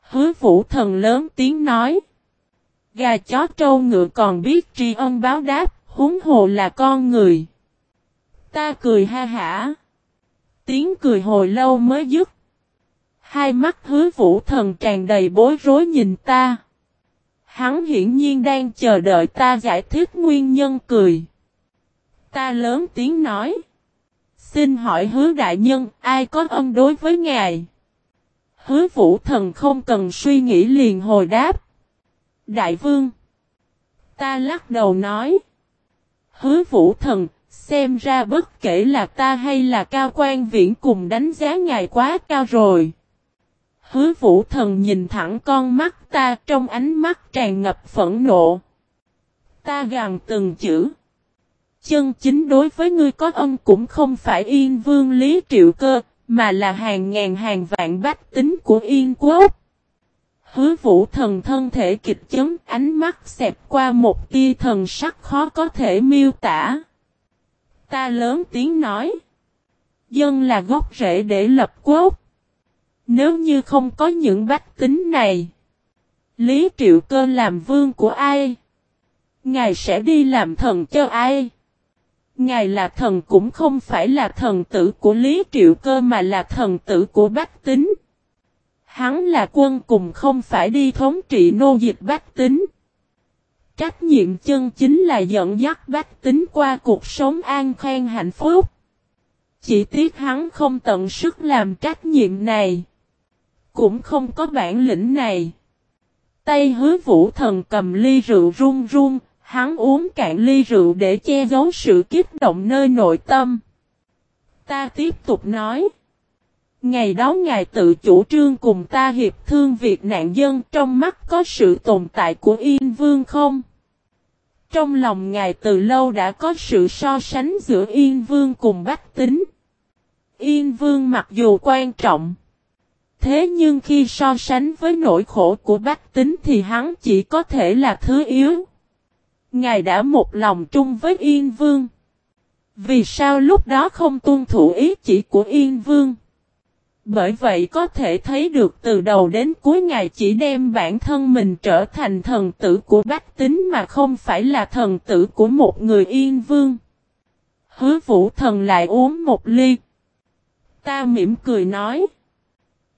Hứa vũ thần lớn tiếng nói. Gà chó trâu ngựa còn biết tri ân báo đáp, húng hồ là con người. Ta cười ha hả. Tiếng cười hồi lâu mới dứt. Hai mắt hứa vũ thần tràn đầy bối rối nhìn ta. Hắn hiển nhiên đang chờ đợi ta giải thích nguyên nhân cười. Ta lớn tiếng nói. Xin hỏi hứa đại nhân ai có ân đối với ngài? Hứa vũ thần không cần suy nghĩ liền hồi đáp. Đại vương. Ta lắc đầu nói. Hứa vũ thần, xem ra bất kể là ta hay là cao quan viễn cùng đánh giá ngài quá cao rồi. Hứa vũ thần nhìn thẳng con mắt ta trong ánh mắt tràn ngập phẫn nộ. Ta gằn từng chữ. Chân chính đối với ngươi có ân cũng không phải yên vương lý triệu cơ, mà là hàng ngàn hàng vạn bách tính của yên quốc. Hứa vũ thần thân thể kịch chấn ánh mắt xẹp qua một tia thần sắc khó có thể miêu tả. Ta lớn tiếng nói. Dân là gốc rễ để lập quốc. Nếu như không có những bách tính này. Lý Triệu Cơ làm vương của ai? Ngài sẽ đi làm thần cho ai? Ngài là thần cũng không phải là thần tử của Lý Triệu Cơ mà là thần tử của bách tính. Hắn là quân cùng không phải đi thống trị nô dịch bách tính. Trách nhiệm chân chính là dẫn dắt bách tính qua cuộc sống an khang hạnh phúc. Chỉ tiếc hắn không tận sức làm trách nhiệm này. Cũng không có bản lĩnh này. Tay hứa vũ thần cầm ly rượu run run, hắn uống cạn ly rượu để che giấu sự kích động nơi nội tâm. Ta tiếp tục nói. Ngày đó ngài tự chủ trương cùng ta hiệp thương việc nạn dân trong mắt có sự tồn tại của Yên Vương không? Trong lòng ngài từ lâu đã có sự so sánh giữa Yên Vương cùng Bách Tính. Yên Vương mặc dù quan trọng. Thế nhưng khi so sánh với nỗi khổ của Bách Tính thì hắn chỉ có thể là thứ yếu. Ngài đã một lòng chung với Yên Vương. Vì sao lúc đó không tuân thủ ý chỉ của Yên Vương? Bởi vậy có thể thấy được từ đầu đến cuối ngài chỉ đem bản thân mình trở thành thần tử của bách tính mà không phải là thần tử của một người yên vương. Hứa vũ thần lại uống một ly. Ta mỉm cười nói.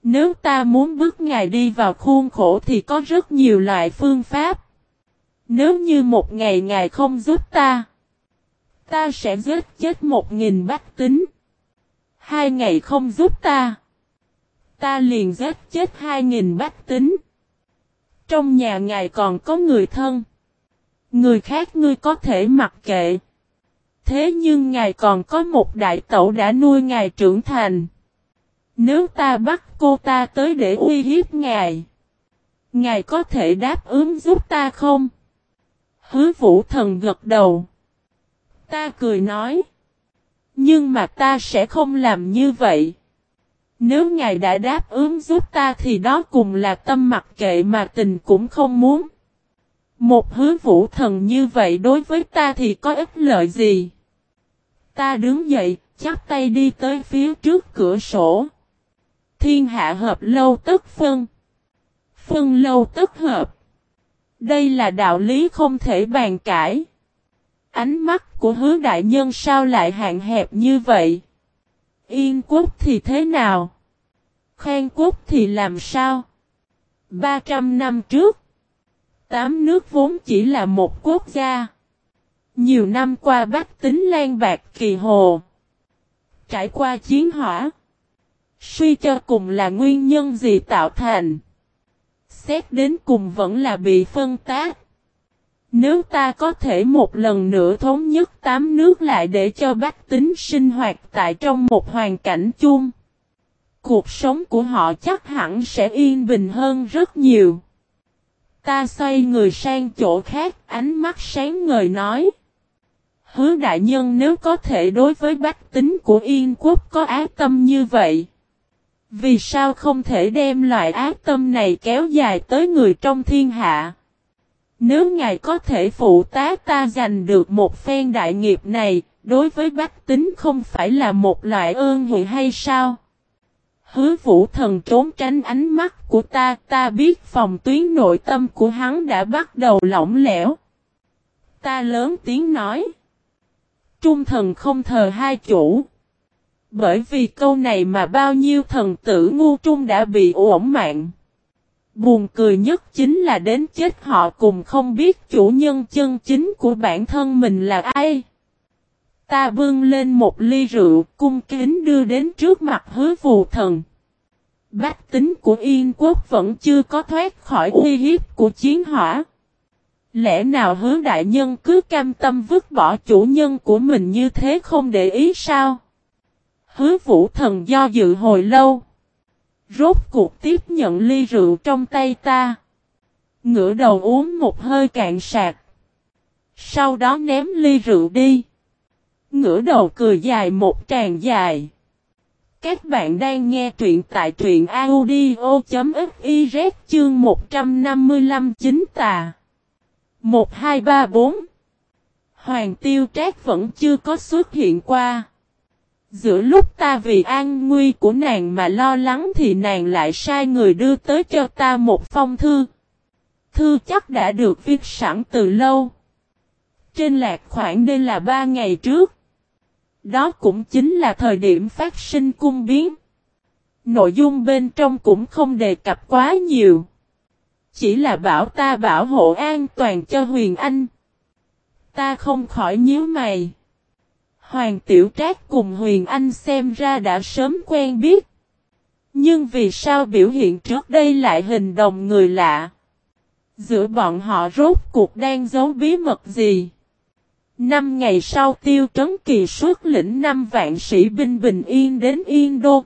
Nếu ta muốn bước ngài đi vào khuôn khổ thì có rất nhiều loại phương pháp. Nếu như một ngày ngài không giúp ta, ta sẽ giết chết một nghìn bách tính. Hai ngày không giúp ta, ta liền giết chết hai nghìn bách tính. Trong nhà ngài còn có người thân. Người khác ngươi có thể mặc kệ. Thế nhưng ngài còn có một đại tẩu đã nuôi ngài trưởng thành. Nếu ta bắt cô ta tới để uy hiếp ngài. Ngài có thể đáp ứng giúp ta không? Hứa vũ thần gật đầu. Ta cười nói. Nhưng mà ta sẽ không làm như vậy. Nếu ngài đã đáp ứng giúp ta thì đó cùng là tâm mặc kệ mà tình cũng không muốn. Một hứa vũ thần như vậy đối với ta thì có ích lợi gì? Ta đứng dậy, chắp tay đi tới phía trước cửa sổ. Thiên hạ hợp lâu tức phân. Phân lâu tức hợp. Đây là đạo lý không thể bàn cãi. Ánh mắt của hứa đại nhân sao lại hạn hẹp như vậy? Yên quốc thì thế nào? Khang quốc thì làm sao? 300 năm trước, tám nước vốn chỉ là một quốc gia. Nhiều năm qua bách tính lan bạc kỳ hồ. Trải qua chiến hỏa. Suy cho cùng là nguyên nhân gì tạo thành. Xét đến cùng vẫn là bị phân tác. Nếu ta có thể một lần nữa thống nhất tám nước lại để cho bách tính sinh hoạt tại trong một hoàn cảnh chung. Cuộc sống của họ chắc hẳn sẽ yên bình hơn rất nhiều. Ta xoay người sang chỗ khác, ánh mắt sáng ngời nói. Hứa đại nhân nếu có thể đối với bách tính của Yên quốc có ác tâm như vậy. Vì sao không thể đem loại ác tâm này kéo dài tới người trong thiên hạ? Nếu ngài có thể phụ tá ta giành được một phen đại nghiệp này, đối với bách tính không phải là một loại ơn huệ hay sao? Hứa vũ thần trốn tránh ánh mắt của ta, ta biết phòng tuyến nội tâm của hắn đã bắt đầu lỏng lẻo. Ta lớn tiếng nói. Trung thần không thờ hai chủ. Bởi vì câu này mà bao nhiêu thần tử ngu trung đã bị ổn mạng. Buồn cười nhất chính là đến chết họ cùng không biết chủ nhân chân chính của bản thân mình là ai. Ta bưng lên một ly rượu, cung kính đưa đến trước mặt hứa phù thần. Bách tính của Yên quốc vẫn chưa có thoát khỏi uy hiếp của chiến hỏa. Lẽ nào hứa đại nhân cứ cam tâm vứt bỏ chủ nhân của mình như thế không để ý sao? Hứa vũ thần do dự hồi lâu. Rốt cuộc tiếp nhận ly rượu trong tay ta. Ngửa đầu uống một hơi cạn sạc. Sau đó ném ly rượu đi. Ngửa đầu cười dài một tràng dài. Các bạn đang nghe truyện tại truyện audio.fiz chương 155 chính tà. 1, 2, 3, 4 Hoàng tiêu trác vẫn chưa có xuất hiện qua. Giữa lúc ta vì an nguy của nàng mà lo lắng thì nàng lại sai người đưa tới cho ta một phong thư. Thư chắc đã được viết sẵn từ lâu. Trên lạc khoảng đây là ba ngày trước. Đó cũng chính là thời điểm phát sinh cung biến. Nội dung bên trong cũng không đề cập quá nhiều. Chỉ là bảo ta bảo hộ an toàn cho Huyền Anh. Ta không khỏi nhíu mày. Hoàng Tiểu Trác cùng Huyền Anh xem ra đã sớm quen biết. Nhưng vì sao biểu hiện trước đây lại hình đồng người lạ? Giữa bọn họ rốt cuộc đang giấu bí mật gì? Năm ngày sau tiêu trấn kỳ xuất lĩnh năm vạn sĩ binh bình yên đến Yên Đô.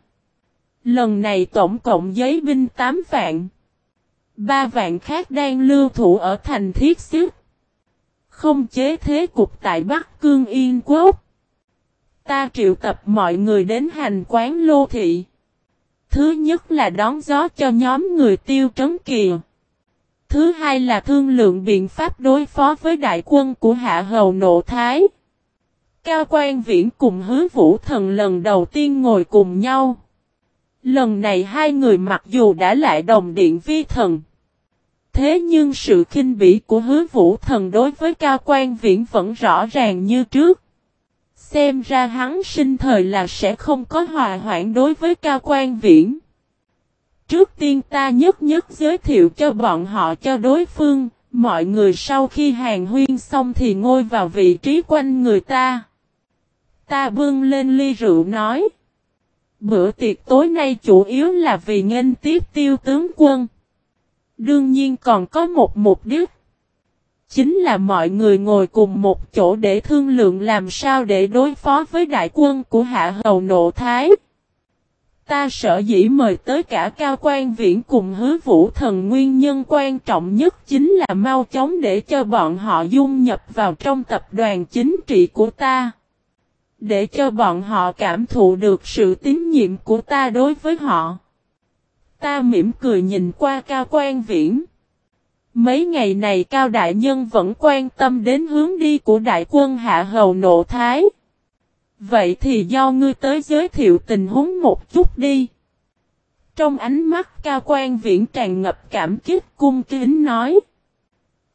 Lần này tổng cộng giấy binh 8 vạn. Ba vạn khác đang lưu thủ ở thành thiết xếp. Không chế thế cục tại Bắc Cương Yên Quốc. Ta triệu tập mọi người đến hành quán Lô Thị. Thứ nhất là đón gió cho nhóm người tiêu trấn kìa. Thứ hai là thương lượng biện pháp đối phó với đại quân của Hạ Hầu Nộ Thái. Cao quan viễn cùng hứa vũ thần lần đầu tiên ngồi cùng nhau. Lần này hai người mặc dù đã lại đồng điện vi thần. Thế nhưng sự khinh bỉ của hứa vũ thần đối với cao quan viễn vẫn rõ ràng như trước. Xem ra hắn sinh thời là sẽ không có hòa hoãn đối với cao quan viễn. Trước tiên ta nhất nhất giới thiệu cho bọn họ cho đối phương, mọi người sau khi hàng huyên xong thì ngồi vào vị trí quanh người ta. Ta bưng lên ly rượu nói. Bữa tiệc tối nay chủ yếu là vì nghênh tiếp tiêu tướng quân. Đương nhiên còn có một mục đích. Chính là mọi người ngồi cùng một chỗ để thương lượng làm sao để đối phó với đại quân của Hạ Hầu Nộ Thái. Ta sợ dĩ mời tới cả cao quan viễn cùng hứa vũ thần nguyên nhân quan trọng nhất chính là mau chóng để cho bọn họ dung nhập vào trong tập đoàn chính trị của ta. Để cho bọn họ cảm thụ được sự tín nhiệm của ta đối với họ. Ta mỉm cười nhìn qua cao quan viễn. Mấy ngày này Cao Đại Nhân vẫn quan tâm đến hướng đi của đại quân Hạ Hầu Nộ Thái. Vậy thì do ngươi tới giới thiệu tình huống một chút đi. Trong ánh mắt Cao Quan Viễn tràn ngập cảm kích cung kính nói.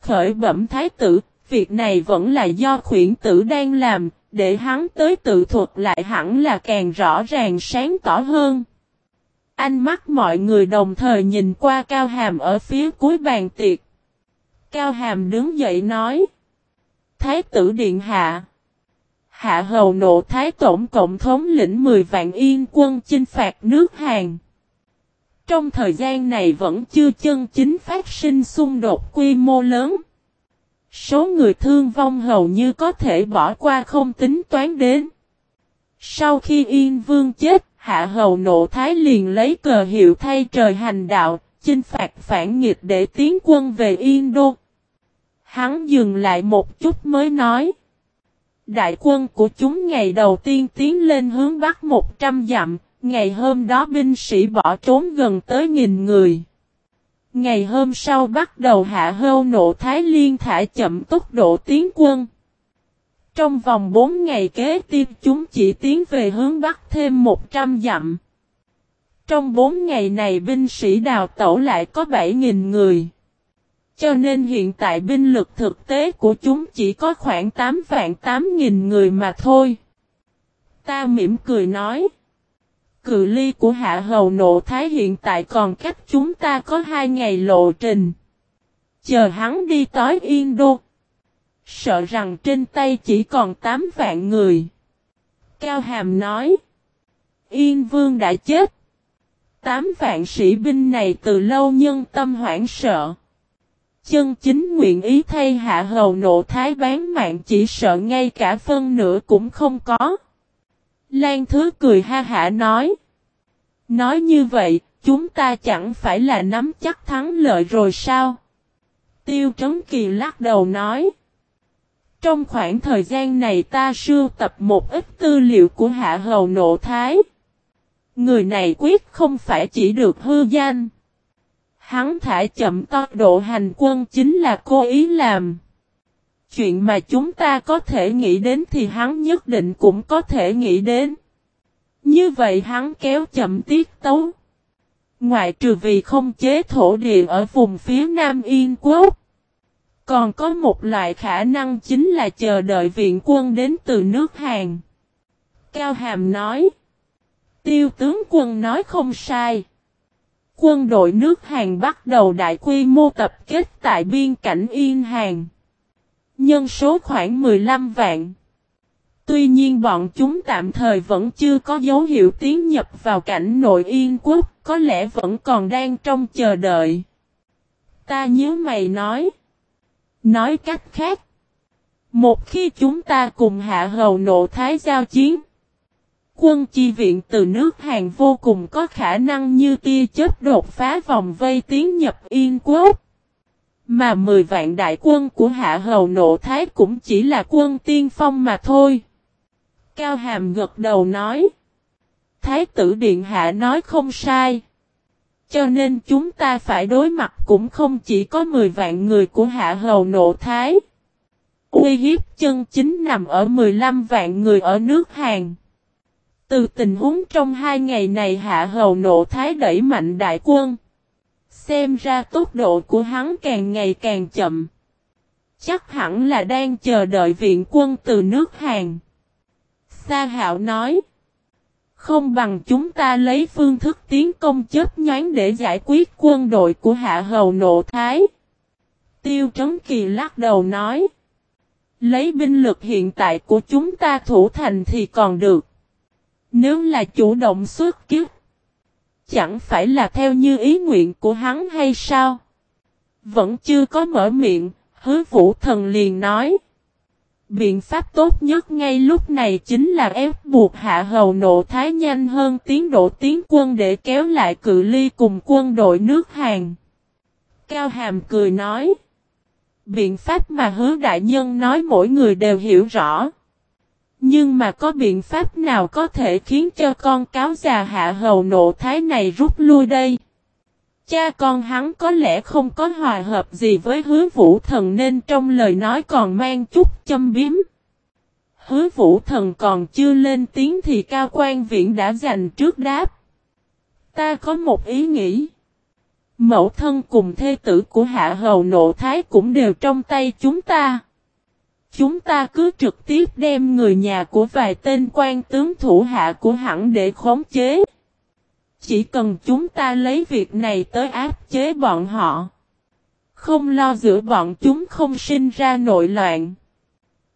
Khởi bẩm thái tử, việc này vẫn là do khuyển tử đang làm, để hắn tới tự thuật lại hẳn là càng rõ ràng sáng tỏ hơn. Ánh mắt mọi người đồng thời nhìn qua Cao Hàm ở phía cuối bàn tiệc. Cao Hàm đứng dậy nói. Thái tử Điện Hạ. Hạ hầu nộ Thái tổng cộng thống lĩnh 10 vạn yên quân chinh phạt nước Hàn. Trong thời gian này vẫn chưa chân chính phát sinh xung đột quy mô lớn. Số người thương vong hầu như có thể bỏ qua không tính toán đến. Sau khi Yên Vương chết, Hạ Hầu Nộ Thái liền lấy cờ hiệu thay trời hành đạo, chinh phạt phản nghịch để tiến quân về Yên Đô. Hắn dừng lại một chút mới nói. Đại quân của chúng ngày đầu tiên tiến lên hướng Bắc 100 dặm, ngày hôm đó binh sĩ bỏ trốn gần tới nghìn người. Ngày hôm sau bắt đầu hạ hâu nộ Thái Liên thả chậm tốc độ tiến quân. Trong vòng 4 ngày kế tiếp chúng chỉ tiến về hướng Bắc thêm 100 dặm. Trong 4 ngày này binh sĩ đào tẩu lại có 7.000 người. Cho nên hiện tại binh lực thực tế của chúng chỉ có khoảng 8 vạn 8.000 người mà thôi. Ta mỉm cười nói. Cự ly của hạ hầu nộ thái hiện tại còn cách chúng ta có 2 ngày lộ trình. Chờ hắn đi tới Yên Đô. Sợ rằng trên tay chỉ còn 8 vạn người. Cao Hàm nói. Yên Vương đã chết tám vạn sĩ binh này từ lâu nhân tâm hoảng sợ chân chính nguyện ý thay hạ hầu nộ thái bán mạng chỉ sợ ngay cả phân nửa cũng không có. Lan Thứ cười ha hả nói. Nói như vậy, chúng ta chẳng phải là nắm chắc thắng lợi rồi sao? Tiêu Trấn Kỳ lắc đầu nói. Trong khoảng thời gian này ta sưu tập một ít tư liệu của hạ hầu nộ thái. Người này quyết không phải chỉ được hư danh. Hắn thả chậm tốc độ hành quân chính là cố ý làm. Chuyện mà chúng ta có thể nghĩ đến thì hắn nhất định cũng có thể nghĩ đến. Như vậy hắn kéo chậm tiết tấu. Ngoại trừ vì không chế thổ địa ở vùng phía Nam Yên Quốc. Còn có một loại khả năng chính là chờ đợi viện quân đến từ nước Hàn. Cao Hàm nói. Tiêu tướng quân nói không sai quân đội nước Hàn bắt đầu đại quy mô tập kết tại biên cảnh Yên Hàn. Nhân số khoảng 15 vạn. Tuy nhiên bọn chúng tạm thời vẫn chưa có dấu hiệu tiến nhập vào cảnh nội Yên quốc, có lẽ vẫn còn đang trong chờ đợi. Ta nhớ mày nói. Nói cách khác. Một khi chúng ta cùng hạ hầu nộ thái giao chiến, Quân chi viện từ nước Hàn vô cùng có khả năng như tia chớp đột phá vòng vây tiến nhập Yên Quốc. Mà 10 vạn đại quân của Hạ Hầu Nộ Thái cũng chỉ là quân tiên phong mà thôi. Cao Hàm gật đầu nói. Thái tử Điện Hạ nói không sai. Cho nên chúng ta phải đối mặt cũng không chỉ có 10 vạn người của Hạ Hầu Nộ Thái. Uy hiếp chân chính nằm ở 15 vạn người ở nước Hàn. Từ tình huống trong hai ngày này hạ hầu nộ thái đẩy mạnh đại quân. Xem ra tốc độ của hắn càng ngày càng chậm. Chắc hẳn là đang chờ đợi viện quân từ nước Hàn. Sa hạo nói. Không bằng chúng ta lấy phương thức tiến công chết nhoán để giải quyết quân đội của hạ hầu nộ thái. Tiêu Trấn Kỳ lắc đầu nói. Lấy binh lực hiện tại của chúng ta thủ thành thì còn được. Nếu là chủ động xuất kiếp. Chẳng phải là theo như ý nguyện của hắn hay sao? Vẫn chưa có mở miệng, hứa vũ thần liền nói. Biện pháp tốt nhất ngay lúc này chính là ép buộc hạ hầu nộ thái nhanh hơn tiến độ tiến quân để kéo lại cự ly cùng quân đội nước Hàn. Cao Hàm cười nói. Biện pháp mà hứa đại nhân nói mỗi người đều hiểu rõ. Nhưng mà có biện pháp nào có thể khiến cho con cáo già hạ hầu nộ thái này rút lui đây? Cha con hắn có lẽ không có hòa hợp gì với hứa vũ thần nên trong lời nói còn mang chút châm biếm. Hứa vũ thần còn chưa lên tiếng thì cao quan viện đã giành trước đáp. Ta có một ý nghĩ. Mẫu thân cùng thê tử của hạ hầu nộ thái cũng đều trong tay chúng ta. Chúng ta cứ trực tiếp đem người nhà của vài tên quan tướng thủ hạ của hẳn để khống chế. Chỉ cần chúng ta lấy việc này tới áp chế bọn họ. Không lo giữa bọn chúng không sinh ra nội loạn.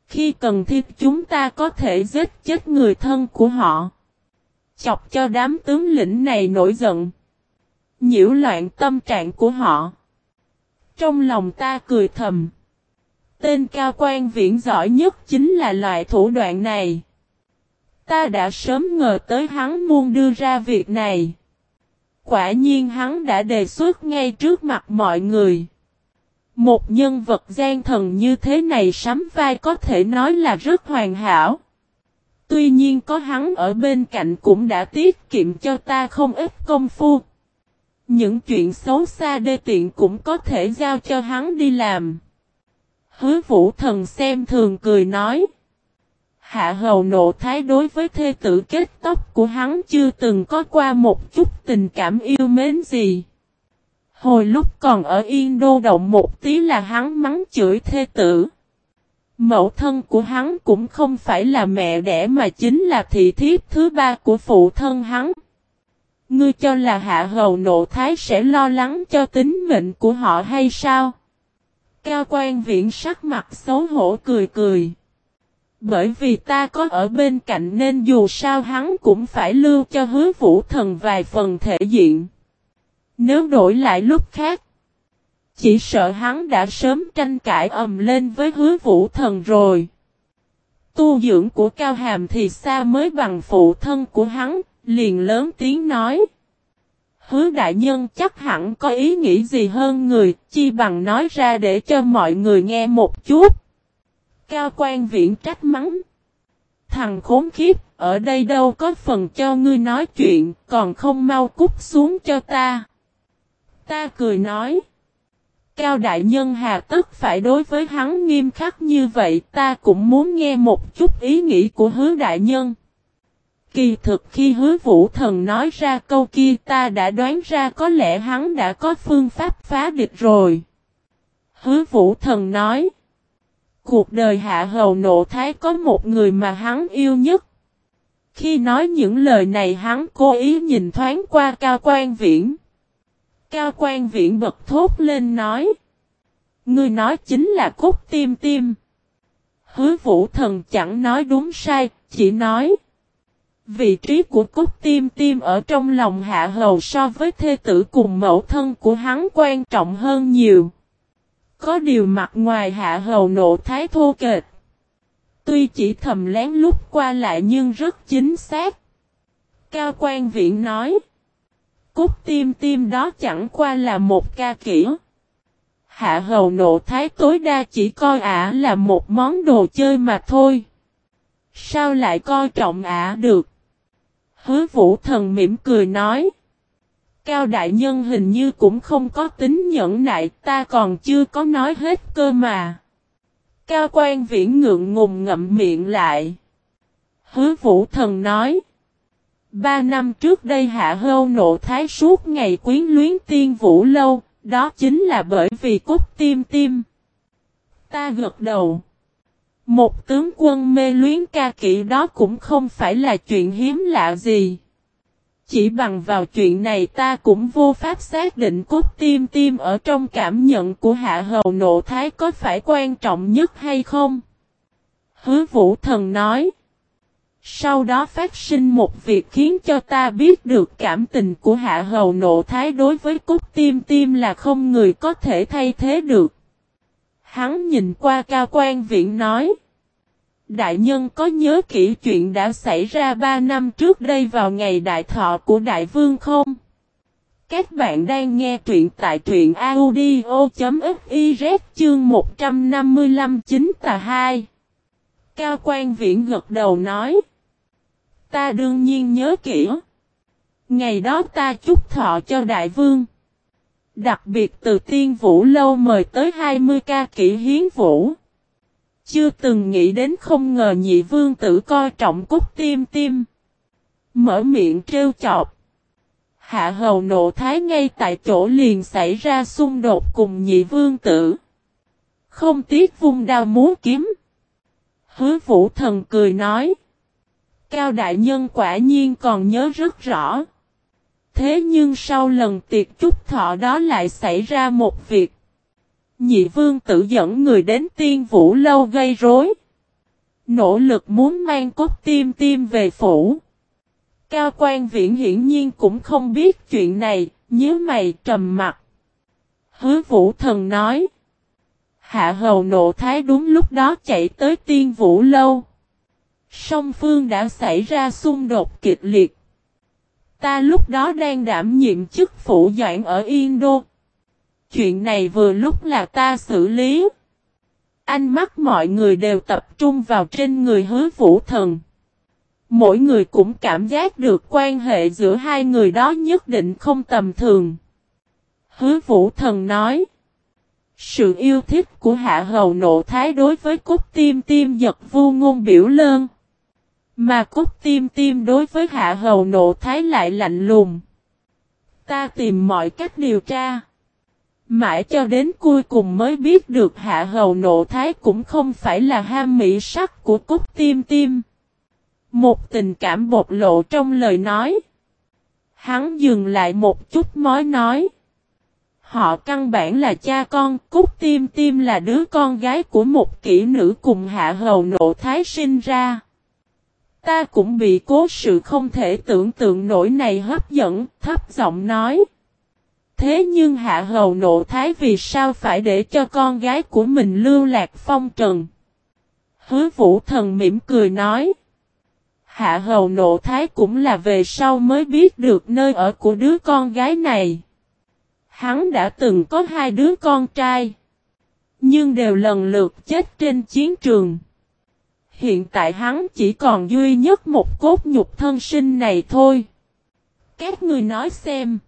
Khi cần thiết chúng ta có thể giết chết người thân của họ. Chọc cho đám tướng lĩnh này nổi giận. Nhiễu loạn tâm trạng của họ. Trong lòng ta cười thầm. Tên cao quan viễn giỏi nhất chính là loại thủ đoạn này. Ta đã sớm ngờ tới hắn muốn đưa ra việc này. Quả nhiên hắn đã đề xuất ngay trước mặt mọi người. Một nhân vật gian thần như thế này sắm vai có thể nói là rất hoàn hảo. Tuy nhiên có hắn ở bên cạnh cũng đã tiết kiệm cho ta không ít công phu. Những chuyện xấu xa đê tiện cũng có thể giao cho hắn đi làm. Hứa vũ thần xem thường cười nói. Hạ hầu nộ thái đối với thê tử kết tóc của hắn chưa từng có qua một chút tình cảm yêu mến gì. Hồi lúc còn ở Yên Đô động một tí là hắn mắng chửi thê tử. Mẫu thân của hắn cũng không phải là mẹ đẻ mà chính là thị thiếp thứ ba của phụ thân hắn. Ngươi cho là hạ hầu nộ thái sẽ lo lắng cho tính mệnh của họ hay sao? Cao quan viễn sắc mặt xấu hổ cười cười. Bởi vì ta có ở bên cạnh nên dù sao hắn cũng phải lưu cho hứa vũ thần vài phần thể diện. Nếu đổi lại lúc khác, chỉ sợ hắn đã sớm tranh cãi ầm lên với hứa vũ thần rồi. Tu dưỡng của Cao Hàm thì xa mới bằng phụ thân của hắn, liền lớn tiếng nói. Hứa đại nhân chắc hẳn có ý nghĩ gì hơn người, chi bằng nói ra để cho mọi người nghe một chút. Cao quan viện trách mắng. Thằng khốn khiếp, ở đây đâu có phần cho ngươi nói chuyện, còn không mau cút xuống cho ta. Ta cười nói. Cao đại nhân hà tất phải đối với hắn nghiêm khắc như vậy, ta cũng muốn nghe một chút ý nghĩ của hứa đại nhân. Kỳ thực khi hứa vũ thần nói ra câu kia ta đã đoán ra có lẽ hắn đã có phương pháp phá địch rồi. Hứa vũ thần nói. Cuộc đời hạ hầu nộ thái có một người mà hắn yêu nhất. Khi nói những lời này hắn cố ý nhìn thoáng qua cao quan viễn. Cao quan viễn bật thốt lên nói. Người nói chính là cốt tim tim. Hứa vũ thần chẳng nói đúng sai, chỉ nói. Vị trí của cốt tim tim ở trong lòng hạ hầu so với thê tử cùng mẫu thân của hắn quan trọng hơn nhiều. Có điều mặt ngoài hạ hầu nộ thái thô kệch. Tuy chỉ thầm lén lút qua lại nhưng rất chính xác. Cao quan viện nói. Cúc tim tim đó chẳng qua là một ca kỹ. Hạ hầu nộ thái tối đa chỉ coi ả là một món đồ chơi mà thôi. Sao lại coi trọng ả được? Hứa vũ thần mỉm cười nói. Cao đại nhân hình như cũng không có tính nhẫn nại ta còn chưa có nói hết cơ mà. Cao quan viễn ngượng ngùng ngậm miệng lại. Hứa vũ thần nói. Ba năm trước đây hạ hâu nộ thái suốt ngày quyến luyến tiên vũ lâu, đó chính là bởi vì cốt tim tim. Ta gật đầu. Một tướng quân mê luyến ca kỵ đó cũng không phải là chuyện hiếm lạ gì. Chỉ bằng vào chuyện này ta cũng vô pháp xác định cốt tim tim ở trong cảm nhận của hạ hầu nộ thái có phải quan trọng nhất hay không. Hứa vũ thần nói. Sau đó phát sinh một việc khiến cho ta biết được cảm tình của hạ hầu nộ thái đối với cốt tim tim là không người có thể thay thế được. Hắn nhìn qua cao quan viện nói. Đại nhân có nhớ kỹ chuyện đã xảy ra 3 năm trước đây vào ngày đại thọ của đại vương không? Các bạn đang nghe truyện tại truyện audio.fiz chương 155 chính tà 2. Cao quan viện gật đầu nói. Ta đương nhiên nhớ kỹ. Ngày đó ta chúc thọ cho đại vương. Đặc biệt từ tiên vũ lâu mời tới 20 ca kỹ hiến vũ. Chưa từng nghĩ đến không ngờ nhị vương tử coi trọng cúc tim tim. Mở miệng trêu chọc. Hạ hầu nộ thái ngay tại chỗ liền xảy ra xung đột cùng nhị vương tử. Không tiếc vung đao múa kiếm. Hứa vũ thần cười nói. Cao đại nhân quả nhiên còn nhớ rất rõ. Thế nhưng sau lần tiệc chúc thọ đó lại xảy ra một việc. Nhị vương tự dẫn người đến tiên vũ lâu gây rối. Nỗ lực muốn mang cốt tim tim về phủ. Cao quan viễn hiển nhiên cũng không biết chuyện này, nhớ mày trầm mặt. Hứa vũ thần nói. Hạ hầu nộ thái đúng lúc đó chạy tới tiên vũ lâu. Song phương đã xảy ra xung đột kịch liệt. Ta lúc đó đang đảm nhiệm chức phủ doãn ở Yên Đô. Chuyện này vừa lúc là ta xử lý. Ánh mắt mọi người đều tập trung vào trên người hứa vũ thần. Mỗi người cũng cảm giác được quan hệ giữa hai người đó nhất định không tầm thường. Hứa vũ thần nói. Sự yêu thích của hạ hầu nộ thái đối với cốt tim tim giật vu ngôn biểu lơn. Mà cốt tim tim đối với hạ hầu nộ thái lại lạnh lùng. Ta tìm mọi cách điều tra. Mãi cho đến cuối cùng mới biết được hạ hầu nộ thái cũng không phải là ham mỹ sắc của cốt tim tim. Một tình cảm bộc lộ trong lời nói. Hắn dừng lại một chút mới nói. Họ căn bản là cha con, Cúc Tim Tim là đứa con gái của một kỹ nữ cùng hạ hầu nộ thái sinh ra. Ta cũng bị cố sự không thể tưởng tượng nổi này hấp dẫn, thấp giọng nói. Thế nhưng hạ hầu nộ thái vì sao phải để cho con gái của mình lưu lạc phong trần? Hứa vũ thần mỉm cười nói. Hạ hầu nộ thái cũng là về sau mới biết được nơi ở của đứa con gái này. Hắn đã từng có hai đứa con trai. Nhưng đều lần lượt chết trên chiến trường. Hiện tại hắn chỉ còn duy nhất một cốt nhục thân sinh này thôi. Các người nói xem.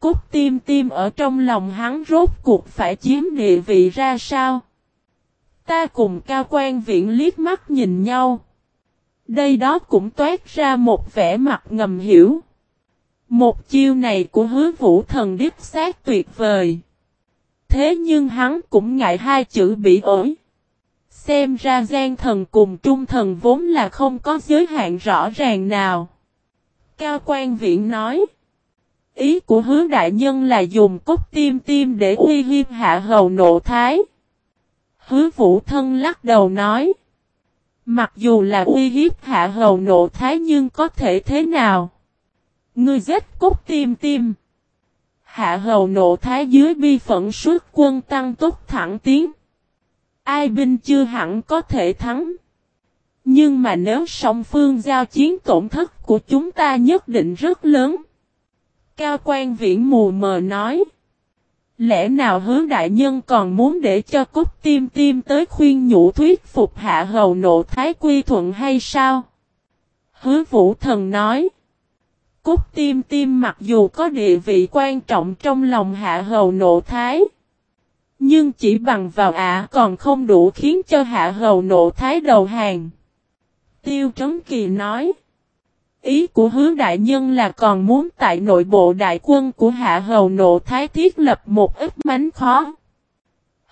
Cốt tim tim ở trong lòng hắn rốt cuộc phải chiếm địa vị ra sao? Ta cùng cao quan viện liếc mắt nhìn nhau. Đây đó cũng toát ra một vẻ mặt ngầm hiểu. Một chiêu này của hứa vũ thần điếp sát tuyệt vời. Thế nhưng hắn cũng ngại hai chữ bị ổi. Xem ra gian thần cùng trung thần vốn là không có giới hạn rõ ràng nào. Cao quan viện nói. Ý của hứa đại nhân là dùng cốt tim tim để uy hiếp hạ hầu nộ thái. Hứa vũ thân lắc đầu nói. Mặc dù là uy hiếp hạ hầu nộ thái nhưng có thể thế nào? Ngươi giết cốt tim tim. Hạ hầu nộ thái dưới bi phận suốt quân tăng tốt thẳng tiến. Ai binh chưa hẳn có thể thắng. Nhưng mà nếu song phương giao chiến tổn thất của chúng ta nhất định rất lớn. Cao quan viễn mù mờ nói. Lẽ nào hứa đại nhân còn muốn để cho cốt tim tim tới khuyên nhủ thuyết phục hạ hầu nộ thái quy thuận hay sao? Hứa vũ thần nói. Cốt tim tim mặc dù có địa vị quan trọng trong lòng hạ hầu nộ thái. Nhưng chỉ bằng vào ả còn không đủ khiến cho hạ hầu nộ thái đầu hàng. Tiêu Trấn Kỳ nói. Ý của hứa đại nhân là còn muốn tại nội bộ đại quân của hạ hầu nộ thái thiết lập một ít mánh khó.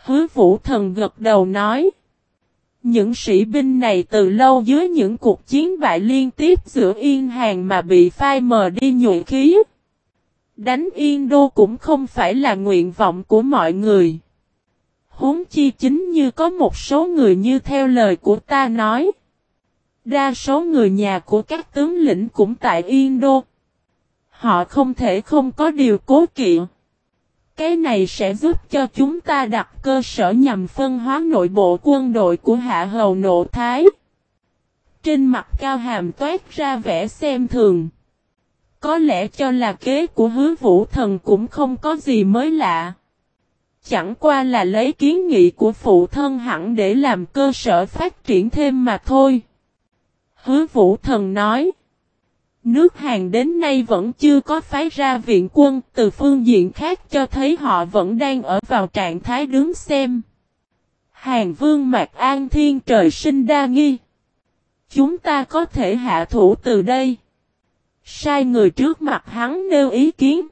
Hứa vũ thần gật đầu nói. Những sĩ binh này từ lâu dưới những cuộc chiến bại liên tiếp giữa Yên Hàng mà bị phai mờ đi nhuệ khí. Đánh Yên Đô cũng không phải là nguyện vọng của mọi người. Huống chi chính như có một số người như theo lời của ta nói. Đa số người nhà của các tướng lĩnh cũng tại Yên Đô. Họ không thể không có điều cố kỵ. Cái này sẽ giúp cho chúng ta đặt cơ sở nhằm phân hóa nội bộ quân đội của Hạ Hầu Nộ Thái. Trên mặt cao hàm toát ra vẻ xem thường. Có lẽ cho là kế của hứa vũ thần cũng không có gì mới lạ. Chẳng qua là lấy kiến nghị của phụ thân hẳn để làm cơ sở phát triển thêm mà thôi. Hứa vũ thần nói. Nước Hàn đến nay vẫn chưa có phái ra viện quân từ phương diện khác cho thấy họ vẫn đang ở vào trạng thái đứng xem. Hàn vương Mạc An Thiên trời sinh đa nghi. Chúng ta có thể hạ thủ từ đây. Sai người trước mặt hắn nêu ý kiến.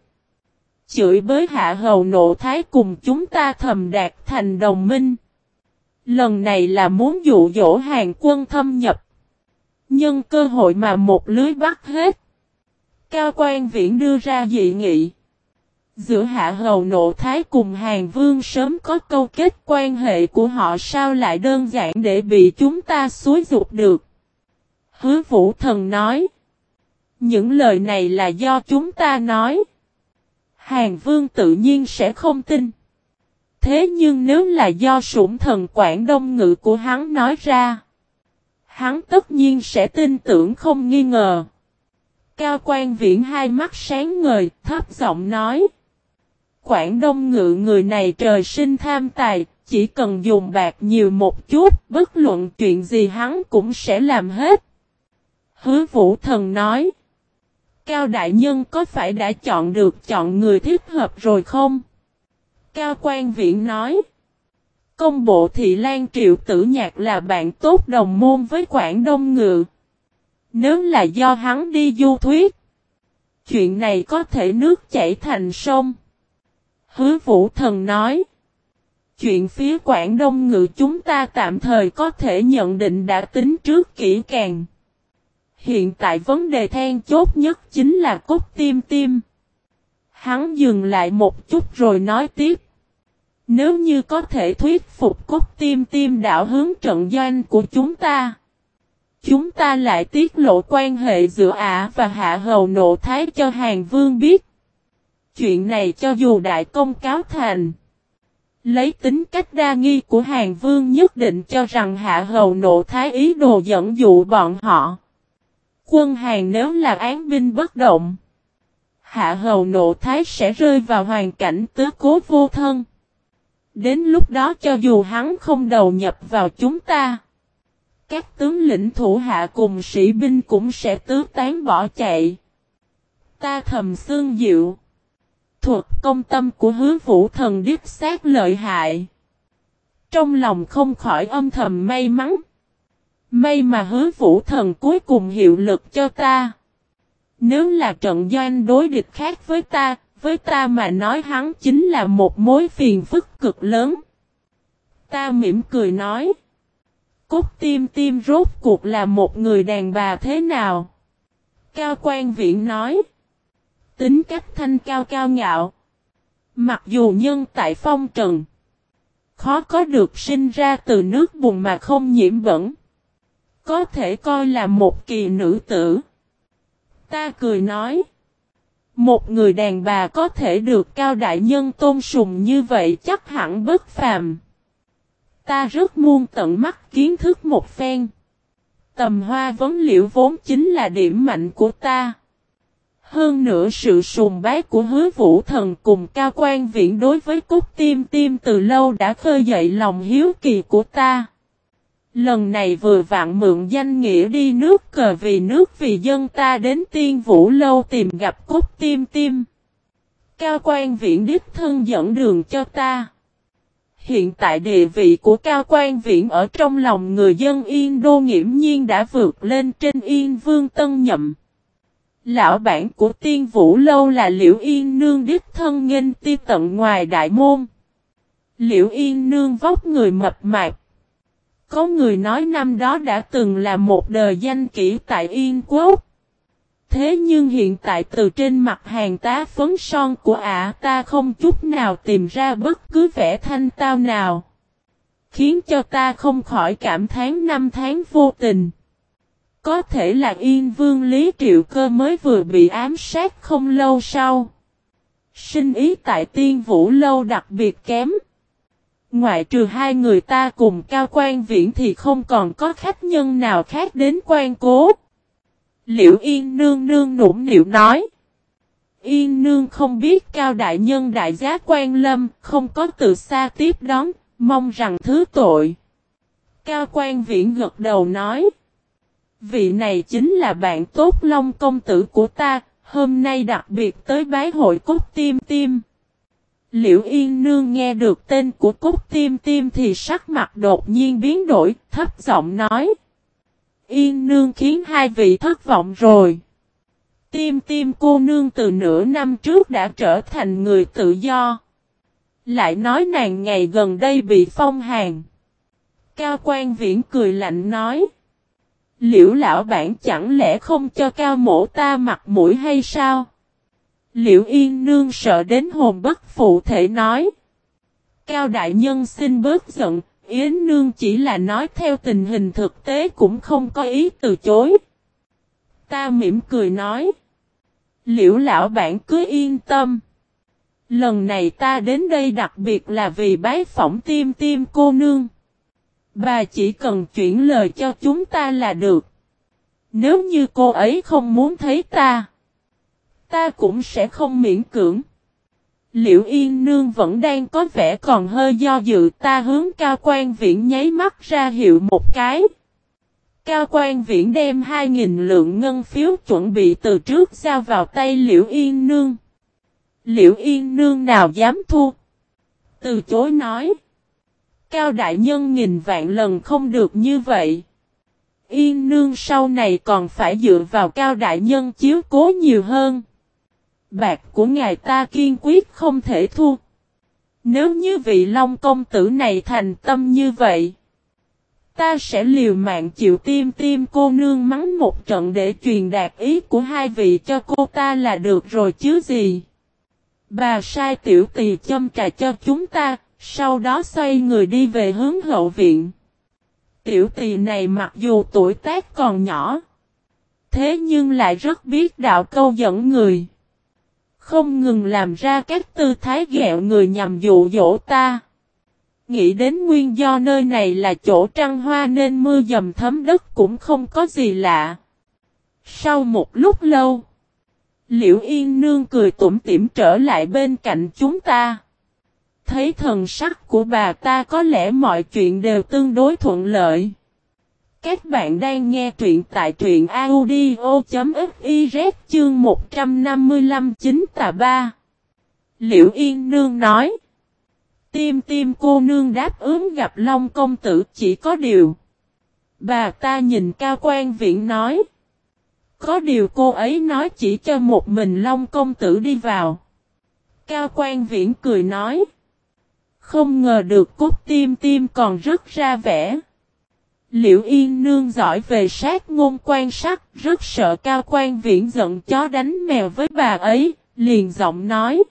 Chửi bới hạ hầu nộ thái cùng chúng ta thầm đạt thành đồng minh. Lần này là muốn dụ dỗ hàng quân thâm nhập. Nhân cơ hội mà một lưới bắt hết. Cao quan viễn đưa ra dị nghị. Giữa hạ hầu nộ thái cùng hàng vương sớm có câu kết quan hệ của họ sao lại đơn giản để bị chúng ta xúi dục được. Hứa vũ thần nói. Những lời này là do chúng ta nói. Hàng vương tự nhiên sẽ không tin. Thế nhưng nếu là do sủng thần Quảng Đông Ngự của hắn nói ra. Hắn tất nhiên sẽ tin tưởng không nghi ngờ. Cao quan viễn hai mắt sáng ngời, thấp giọng nói. Quảng Đông ngự người này trời sinh tham tài, chỉ cần dùng bạc nhiều một chút, bất luận chuyện gì hắn cũng sẽ làm hết. Hứa vũ thần nói. Cao đại nhân có phải đã chọn được chọn người thích hợp rồi không? Cao quan viện nói. Công bộ thị lan triệu tử nhạc là bạn tốt đồng môn với Quảng Đông Ngự. Nếu là do hắn đi du thuyết. Chuyện này có thể nước chảy thành sông. Hứa vũ thần nói. Chuyện phía Quảng Đông Ngự chúng ta tạm thời có thể nhận định đã tính trước kỹ càng. Hiện tại vấn đề then chốt nhất chính là cốt tim tim. Hắn dừng lại một chút rồi nói tiếp. Nếu như có thể thuyết phục cốt tim tim đảo hướng trận doanh của chúng ta. Chúng ta lại tiết lộ quan hệ giữa ả và hạ hầu nộ thái cho hàng vương biết. Chuyện này cho dù đại công cáo thành. Lấy tính cách đa nghi của hàng vương nhất định cho rằng hạ hầu nộ thái ý đồ dẫn dụ bọn họ. Quân hàng nếu là án binh bất động. Hạ hầu nộ thái sẽ rơi vào hoàn cảnh tứ cố vô thân. Đến lúc đó cho dù hắn không đầu nhập vào chúng ta. Các tướng lĩnh thủ hạ cùng sĩ binh cũng sẽ tứ tán bỏ chạy. Ta thầm xương diệu. Thuật công tâm của hứa vũ thần điếp sát lợi hại. Trong lòng không khỏi âm thầm may mắn. May mà hứa vũ thần cuối cùng hiệu lực cho ta. Nếu là trận doanh đối địch khác với ta, với ta mà nói hắn chính là một mối phiền phức cực lớn. Ta mỉm cười nói. Cốt tim tim rốt cuộc là một người đàn bà thế nào? Cao quan viện nói. Tính cách thanh cao cao ngạo. Mặc dù nhân tại phong trần. Khó có được sinh ra từ nước bùn mà không nhiễm bẩn. Có thể coi là một kỳ nữ tử. Ta cười nói. Một người đàn bà có thể được cao đại nhân tôn sùng như vậy chắc hẳn bất phàm. Ta rất muôn tận mắt kiến thức một phen. Tầm hoa vấn liệu vốn chính là điểm mạnh của ta. Hơn nữa sự sùng bái của hứa vũ thần cùng cao quan viện đối với cúc tim tim từ lâu đã khơi dậy lòng hiếu kỳ của ta. Lần này vừa vạn mượn danh nghĩa đi nước cờ vì nước vì dân ta đến tiên vũ lâu tìm gặp cốt tim tim. Cao quan viện đích thân dẫn đường cho ta. Hiện tại địa vị của cao quan viện ở trong lòng người dân Yên Đô nghiễm nhiên đã vượt lên trên Yên Vương Tân Nhậm. Lão bản của tiên vũ lâu là Liễu Yên Nương đích thân nghênh ti tận ngoài đại môn. Liễu Yên Nương vóc người mập mạp. Có người nói năm đó đã từng là một đời danh kỹ tại Yên Quốc. Thế nhưng hiện tại từ trên mặt hàng tá phấn son của ả ta không chút nào tìm ra bất cứ vẻ thanh tao nào. Khiến cho ta không khỏi cảm thán năm tháng vô tình. Có thể là Yên Vương Lý Triệu Cơ mới vừa bị ám sát không lâu sau. Sinh ý tại Tiên Vũ Lâu đặc biệt kém. Ngoại trừ hai người ta cùng cao quan viễn thì không còn có khách nhân nào khác đến quan cố. Liễu Yên Nương Nương nũng nịu nói. Yên Nương không biết cao đại nhân đại giá quan lâm, không có từ xa tiếp đón, mong rằng thứ tội. Cao quan viễn gật đầu nói. Vị này chính là bạn tốt long công tử của ta, hôm nay đặc biệt tới bái hội cốt tim tim. Liễu Yên Nương nghe được tên của Cúc tim tim thì sắc mặt đột nhiên biến đổi, thấp giọng nói. Yên Nương khiến hai vị thất vọng rồi. Tim tim cô nương từ nửa năm trước đã trở thành người tự do. Lại nói nàng ngày gần đây bị phong hàn. Cao quan viễn cười lạnh nói. Liễu lão bản chẳng lẽ không cho cao mổ ta mặt mũi hay sao? Liễu yên nương sợ đến hồn bất phụ thể nói. Cao đại nhân xin bớt giận, Yến nương chỉ là nói theo tình hình thực tế cũng không có ý từ chối. Ta mỉm cười nói. Liễu lão bản cứ yên tâm. Lần này ta đến đây đặc biệt là vì bái phỏng tim tim cô nương. Bà chỉ cần chuyển lời cho chúng ta là được. Nếu như cô ấy không muốn thấy ta, ta cũng sẽ không miễn cưỡng. Liễu Yên Nương vẫn đang có vẻ còn hơi do dự, ta hướng cao quan viễn nháy mắt ra hiệu một cái. Cao quan viễn đem 2.000 lượng ngân phiếu chuẩn bị từ trước giao vào tay Liễu Yên Nương. Liễu Yên Nương nào dám thu? Từ chối nói. Cao đại nhân nghìn vạn lần không được như vậy. Yên nương sau này còn phải dựa vào cao đại nhân chiếu cố nhiều hơn. Bạc của ngài ta kiên quyết không thể thu. Nếu như vị long công tử này thành tâm như vậy. Ta sẽ liều mạng chịu tim tim cô nương mắng một trận để truyền đạt ý của hai vị cho cô ta là được rồi chứ gì. Bà sai tiểu tỳ châm trà cho chúng ta, sau đó xoay người đi về hướng hậu viện. Tiểu tỳ này mặc dù tuổi tác còn nhỏ, thế nhưng lại rất biết đạo câu dẫn người. Không ngừng làm ra các tư thái ghẹo người nhằm dụ dỗ ta. Nghĩ đến nguyên do nơi này là chỗ trăng hoa nên mưa dầm thấm đất cũng không có gì lạ. Sau một lúc lâu, Liễu Yên Nương cười tủm tỉm trở lại bên cạnh chúng ta. Thấy thần sắc của bà ta có lẽ mọi chuyện đều tương đối thuận lợi. Các bạn đang nghe truyện tại truyện audio.fiz chương 155 chính tà ba. Liễu Yên Nương nói. Tim tim cô nương đáp ứng gặp Long công tử chỉ có điều. Bà ta nhìn cao quan viện nói. Có điều cô ấy nói chỉ cho một mình Long công tử đi vào. Cao quan viễn cười nói. Không ngờ được cốt tim tim còn rất ra vẻ. Liễu Yên Nương giỏi về sát ngôn quan sát, rất sợ cao quan viễn giận chó đánh mèo với bà ấy, liền giọng nói.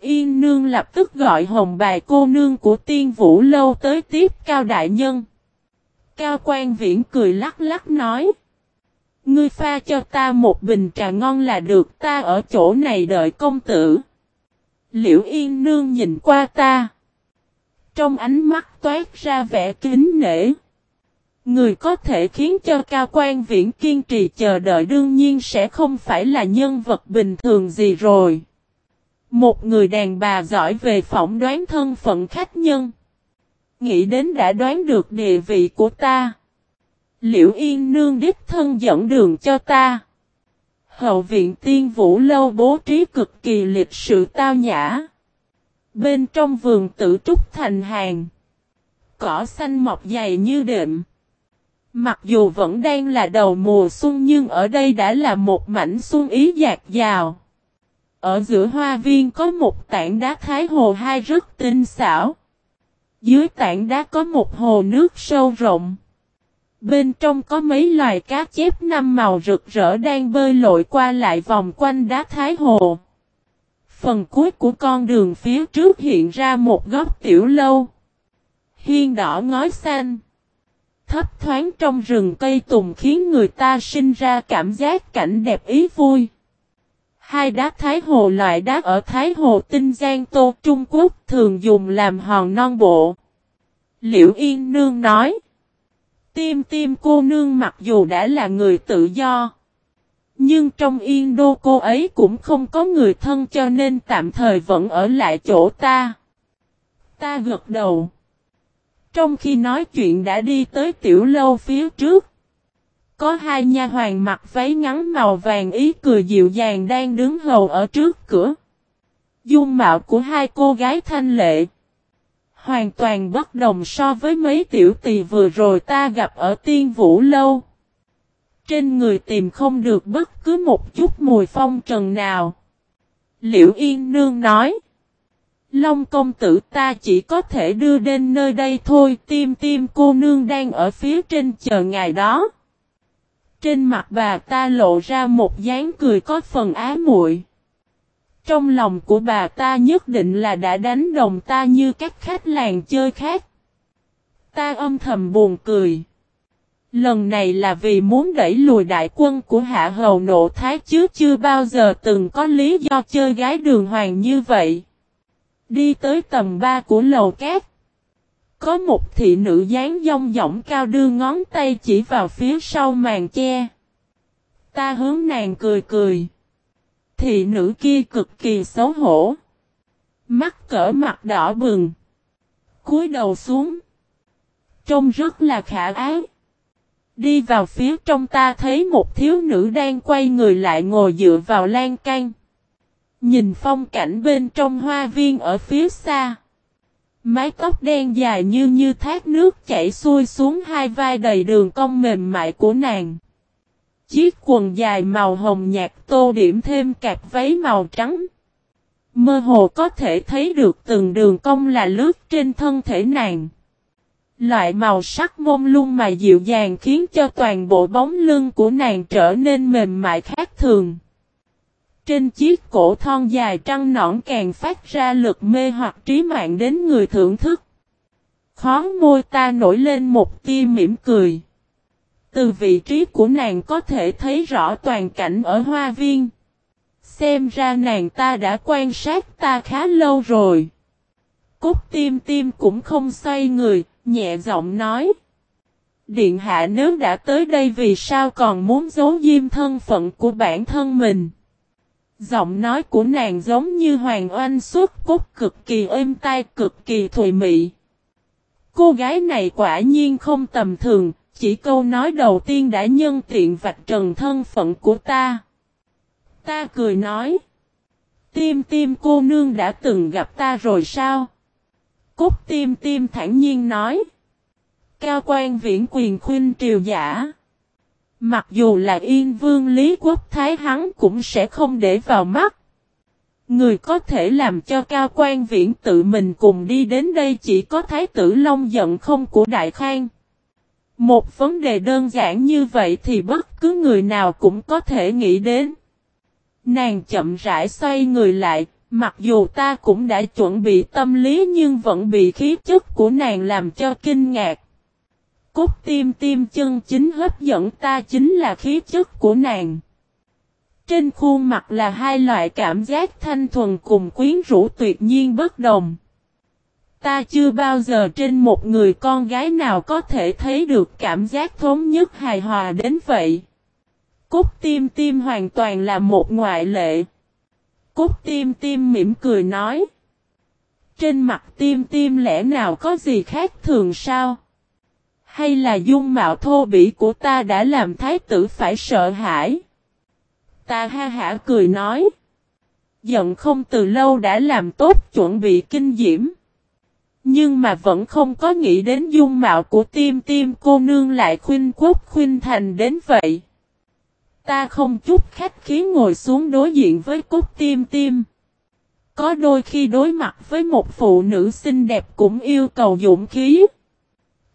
Yên Nương lập tức gọi hồng bài cô nương của tiên vũ lâu tới tiếp cao đại nhân. Cao quan viễn cười lắc lắc nói. Ngươi pha cho ta một bình trà ngon là được ta ở chỗ này đợi công tử. Liễu Yên Nương nhìn qua ta. Trong ánh mắt toát ra vẻ kính nể. Người có thể khiến cho cao quan viễn kiên trì chờ đợi đương nhiên sẽ không phải là nhân vật bình thường gì rồi. Một người đàn bà giỏi về phỏng đoán thân phận khách nhân. Nghĩ đến đã đoán được địa vị của ta. Liễu Yên Nương đích thân dẫn đường cho ta. Hậu viện tiên vũ lâu bố trí cực kỳ lịch sự tao nhã. Bên trong vườn tử trúc thành hàng. Cỏ xanh mọc dày như đệm. Mặc dù vẫn đang là đầu mùa xuân nhưng ở đây đã là một mảnh xuân ý dạt dào. Ở giữa hoa viên có một tảng đá thái hồ hai rất tinh xảo. Dưới tảng đá có một hồ nước sâu rộng. Bên trong có mấy loài cá chép năm màu rực rỡ đang bơi lội qua lại vòng quanh đá thái hồ. Phần cuối của con đường phía trước hiện ra một góc tiểu lâu. Hiên đỏ ngói xanh. Thấp thoáng trong rừng cây tùng khiến người ta sinh ra cảm giác cảnh đẹp ý vui. Hai đá Thái Hồ loại đá ở Thái Hồ Tinh Giang Tô, Trung Quốc, thường dùng làm hòn non bộ. Liễu Yên Nương nói. Tim tim cô nương mặc dù đã là người tự do. Nhưng trong Yên Đô cô ấy cũng không có người thân cho nên tạm thời vẫn ở lại chỗ ta. Ta gật đầu. Trong khi nói chuyện đã đi tới tiểu lâu phía trước. Có hai nha hoàng mặc váy ngắn màu vàng ý cười dịu dàng đang đứng hầu ở trước cửa. Dung mạo của hai cô gái thanh lệ. Hoàn toàn bất đồng so với mấy tiểu tỳ vừa rồi ta gặp ở tiên vũ lâu. Trên người tìm không được bất cứ một chút mùi phong trần nào. Liễu Yên Nương nói. Long công tử, ta chỉ có thể đưa đến nơi đây thôi. Tim tim cô nương đang ở phía trên chờ ngài đó. Trên mặt bà ta lộ ra một dáng cười có phần á muội. Trong lòng của bà ta nhất định là đã đánh đồng ta như các khách làng chơi khác. Ta âm thầm buồn cười. Lần này là vì muốn đẩy lùi đại quân của hạ hầu nộ thái chứ chưa bao giờ từng có lý do chơi gái đường hoàng như vậy. Đi tới tầng 3 của lầu cát. Có một thị nữ dáng dông dỏng cao đưa ngón tay chỉ vào phía sau màn che. Ta hướng nàng cười cười. Thị nữ kia cực kỳ xấu hổ. Mắt cỡ mặt đỏ bừng. cúi đầu xuống. Trông rất là khả ái. Đi vào phía trong ta thấy một thiếu nữ đang quay người lại ngồi dựa vào lan can. Nhìn phong cảnh bên trong hoa viên ở phía xa. Mái tóc đen dài như như thác nước chảy xuôi xuống hai vai đầy đường cong mềm mại của nàng. Chiếc quần dài màu hồng nhạt tô điểm thêm cạp váy màu trắng. Mơ hồ có thể thấy được từng đường cong là lướt trên thân thể nàng. Loại màu sắc mông lung mà dịu dàng khiến cho toàn bộ bóng lưng của nàng trở nên mềm mại khác thường. Trên chiếc cổ thon dài trăng nõn càng phát ra lực mê hoặc trí mạng đến người thưởng thức. Khó môi ta nổi lên một tia mỉm cười. Từ vị trí của nàng có thể thấy rõ toàn cảnh ở hoa viên. Xem ra nàng ta đã quan sát ta khá lâu rồi. Cúc tim tim cũng không xoay người, nhẹ giọng nói. Điện hạ nếu đã tới đây vì sao còn muốn giấu diêm thân phận của bản thân mình. Giọng nói của nàng giống như hoàng oanh suốt cốt cực kỳ êm tai cực kỳ thùy mị. Cô gái này quả nhiên không tầm thường, chỉ câu nói đầu tiên đã nhân tiện vạch trần thân phận của ta. Ta cười nói. Tim tim cô nương đã từng gặp ta rồi sao? Cúc tim tim thản nhiên nói. Cao quan viễn quyền khuyên triều giả. Mặc dù là yên vương Lý Quốc Thái hắn cũng sẽ không để vào mắt. Người có thể làm cho cao quan viễn tự mình cùng đi đến đây chỉ có Thái tử Long giận không của Đại Khang. Một vấn đề đơn giản như vậy thì bất cứ người nào cũng có thể nghĩ đến. Nàng chậm rãi xoay người lại, mặc dù ta cũng đã chuẩn bị tâm lý nhưng vẫn bị khí chất của nàng làm cho kinh ngạc. Cốt tim tim chân chính hấp dẫn ta chính là khí chất của nàng. Trên khuôn mặt là hai loại cảm giác thanh thuần cùng quyến rũ tuyệt nhiên bất đồng. Ta chưa bao giờ trên một người con gái nào có thể thấy được cảm giác thống nhất hài hòa đến vậy. Cúc tim tim hoàn toàn là một ngoại lệ. Cúc tim tim mỉm cười nói. Trên mặt tim tim lẽ nào có gì khác thường sao? Hay là dung mạo thô bỉ của ta đã làm thái tử phải sợ hãi? Ta ha hả cười nói. Giận không từ lâu đã làm tốt chuẩn bị kinh diễm. Nhưng mà vẫn không có nghĩ đến dung mạo của tim tim cô nương lại khuyên quốc khuyên thành đến vậy. Ta không chút khách khí ngồi xuống đối diện với cúc tim tim. Có đôi khi đối mặt với một phụ nữ xinh đẹp cũng yêu cầu dũng khí.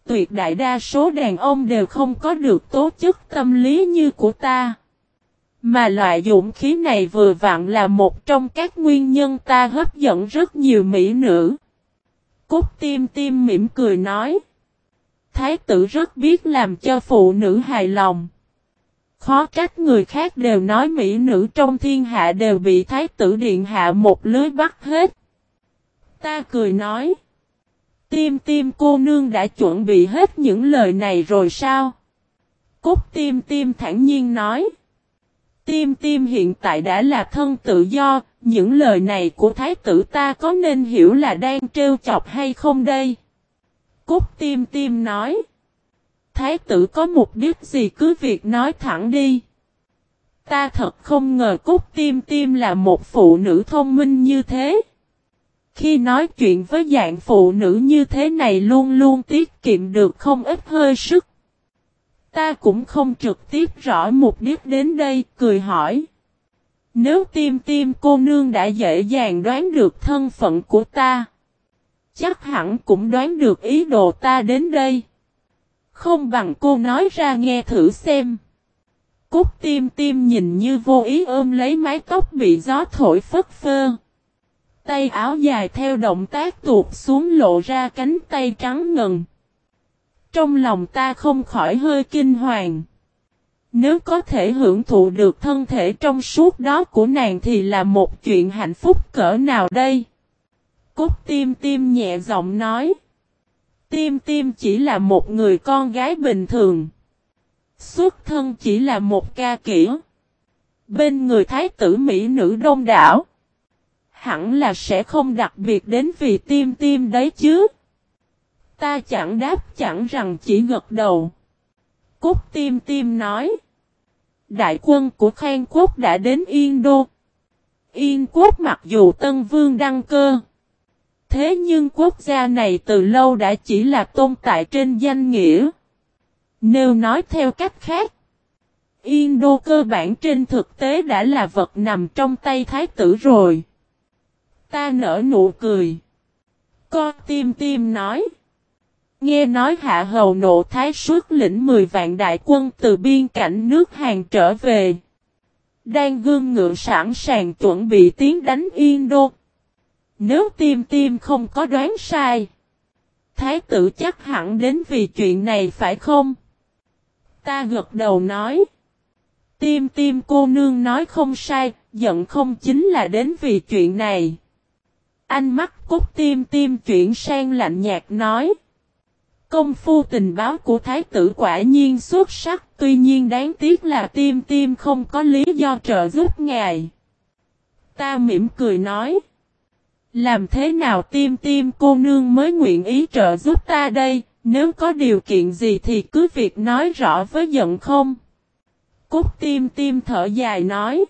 Tuyệt đại đa số đàn ông đều không có được tố chất tâm lý như của ta. Mà loại dũng khí này vừa vặn là một trong các nguyên nhân ta hấp dẫn rất nhiều mỹ nữ. Cúc tim tim mỉm cười nói. Thái tử rất biết làm cho phụ nữ hài lòng. Khó trách người khác đều nói mỹ nữ trong thiên hạ đều bị thái tử điện hạ một lưới bắt hết. Ta cười nói. Tim tim cô nương đã chuẩn bị hết những lời này rồi sao? Cúc tim tim thản nhiên nói. Tim tim hiện tại đã là thân tự do, những lời này của thái tử ta có nên hiểu là đang trêu chọc hay không đây? Cúc tim tim nói. Thái tử có mục đích gì cứ việc nói thẳng đi. Ta thật không ngờ Cúc tim tim là một phụ nữ thông minh như thế. Khi nói chuyện với dạng phụ nữ như thế này luôn luôn tiết kiệm được không ít hơi sức. Ta cũng không trực tiếp rõ mục đích đến đây, cười hỏi. Nếu tim tim cô nương đã dễ dàng đoán được thân phận của ta, chắc hẳn cũng đoán được ý đồ ta đến đây. Không bằng cô nói ra nghe thử xem. Cúc tim tim nhìn như vô ý ôm lấy mái tóc bị gió thổi phất phơ. Tay áo dài theo động tác tuột xuống lộ ra cánh tay trắng ngần. Trong lòng ta không khỏi hơi kinh hoàng. Nếu có thể hưởng thụ được thân thể trong suốt đó của nàng thì là một chuyện hạnh phúc cỡ nào đây? Cúc tim tim nhẹ giọng nói. Tim tim chỉ là một người con gái bình thường. Xuất thân chỉ là một ca kỹ. Bên người thái tử Mỹ nữ đông đảo. Hẳn là sẽ không đặc biệt đến vì tim tim đấy chứ. Ta chẳng đáp, chẳng rằng chỉ gật đầu. Cúc tim tim nói. Đại quân của Khang Quốc đã đến Yên Đô. Yên Quốc mặc dù Tân Vương đăng cơ. Thế nhưng quốc gia này từ lâu đã chỉ là tồn tại trên danh nghĩa. Nếu nói theo cách khác. Yên Đô cơ bản trên thực tế đã là vật nằm trong tay thái tử rồi. Ta nở nụ cười. Co tim tim nói. Nghe nói hạ hầu nộ thái suốt lĩnh 10 vạn đại quân từ biên cảnh nước Hàn trở về. Đang gương ngựa sẵn sàng chuẩn bị tiến đánh Yên Đô. Nếu tim tim không có đoán sai. Thái tử chắc hẳn đến vì chuyện này phải không? Ta gật đầu nói. Tim tim cô nương nói không sai, giận không chính là đến vì chuyện này. Anh mắt cốt tim tim chuyển sang lạnh nhạt nói. Công phu tình báo của thái tử quả nhiên xuất sắc, tuy nhiên đáng tiếc là tim tim không có lý do trợ giúp ngài. Ta mỉm cười nói. Làm thế nào tim tim cô nương mới nguyện ý trợ giúp ta đây, nếu có điều kiện gì thì cứ việc nói rõ với giận không. Cúc tim tim thở dài nói.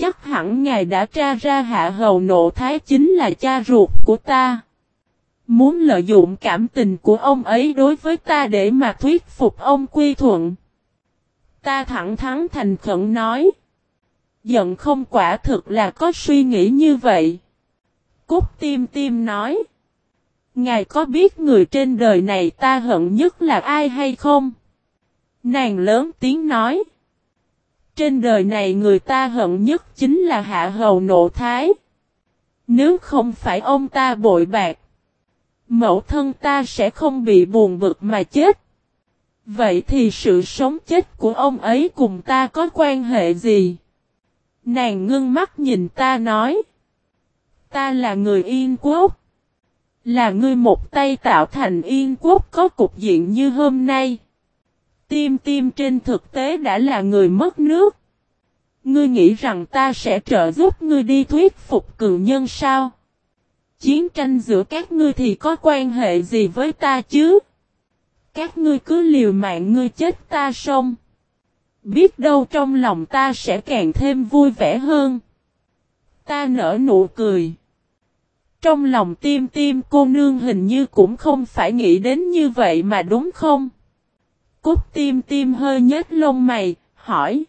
Chắc hẳn ngài đã tra ra hạ hầu nộ thái chính là cha ruột của ta. Muốn lợi dụng cảm tình của ông ấy đối với ta để mà thuyết phục ông quy thuận. Ta thẳng thắn thành khẩn nói. Giận không quả thực là có suy nghĩ như vậy. Cúc tim tim nói. Ngài có biết người trên đời này ta hận nhất là ai hay không? Nàng lớn tiếng nói. Trên đời này người ta hận nhất chính là hạ hầu nộ thái. Nếu không phải ông ta bội bạc. Mẫu thân ta sẽ không bị buồn bực mà chết. Vậy thì sự sống chết của ông ấy cùng ta có quan hệ gì? Nàng ngưng mắt nhìn ta nói. Ta là người Yên Quốc. Là ngươi một tay tạo thành Yên Quốc có cục diện như hôm nay. Tim tim trên thực tế đã là người mất nước. Ngươi nghĩ rằng ta sẽ trợ giúp ngươi đi thuyết phục cường nhân sao? Chiến tranh giữa các ngươi thì có quan hệ gì với ta chứ? Các ngươi cứ liều mạng ngươi chết ta xong. Biết đâu trong lòng ta sẽ càng thêm vui vẻ hơn. Ta nở nụ cười. Trong lòng tim tim cô nương hình như cũng không phải nghĩ đến như vậy mà đúng không? Cúc tim tim hơi nhếch lông mày, hỏi.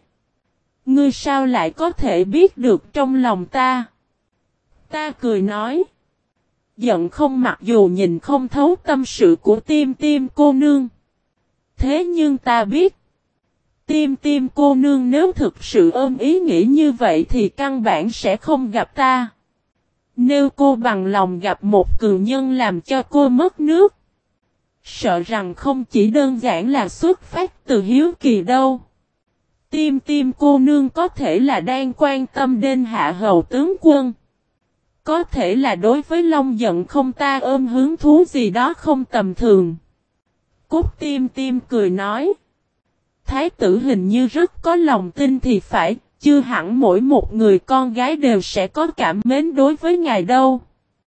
Ngươi sao lại có thể biết được trong lòng ta? Ta cười nói. Giận không mặc dù nhìn không thấu tâm sự của tim tim cô nương. Thế nhưng ta biết. Tim tim cô nương nếu thực sự ôm ý nghĩ như vậy thì căn bản sẽ không gặp ta. Nếu cô bằng lòng gặp một cường nhân làm cho cô mất nước. Sợ rằng không chỉ đơn giản là xuất phát từ hiếu kỳ đâu. Tim tim cô nương có thể là đang quan tâm đến hạ hầu tướng quân. Có thể là đối với Long giận không ta ôm hứng thú gì đó không tầm thường. Cúc tim tim cười nói. Thái tử hình như rất có lòng tin thì phải, chưa hẳn mỗi một người con gái đều sẽ có cảm mến đối với ngài đâu.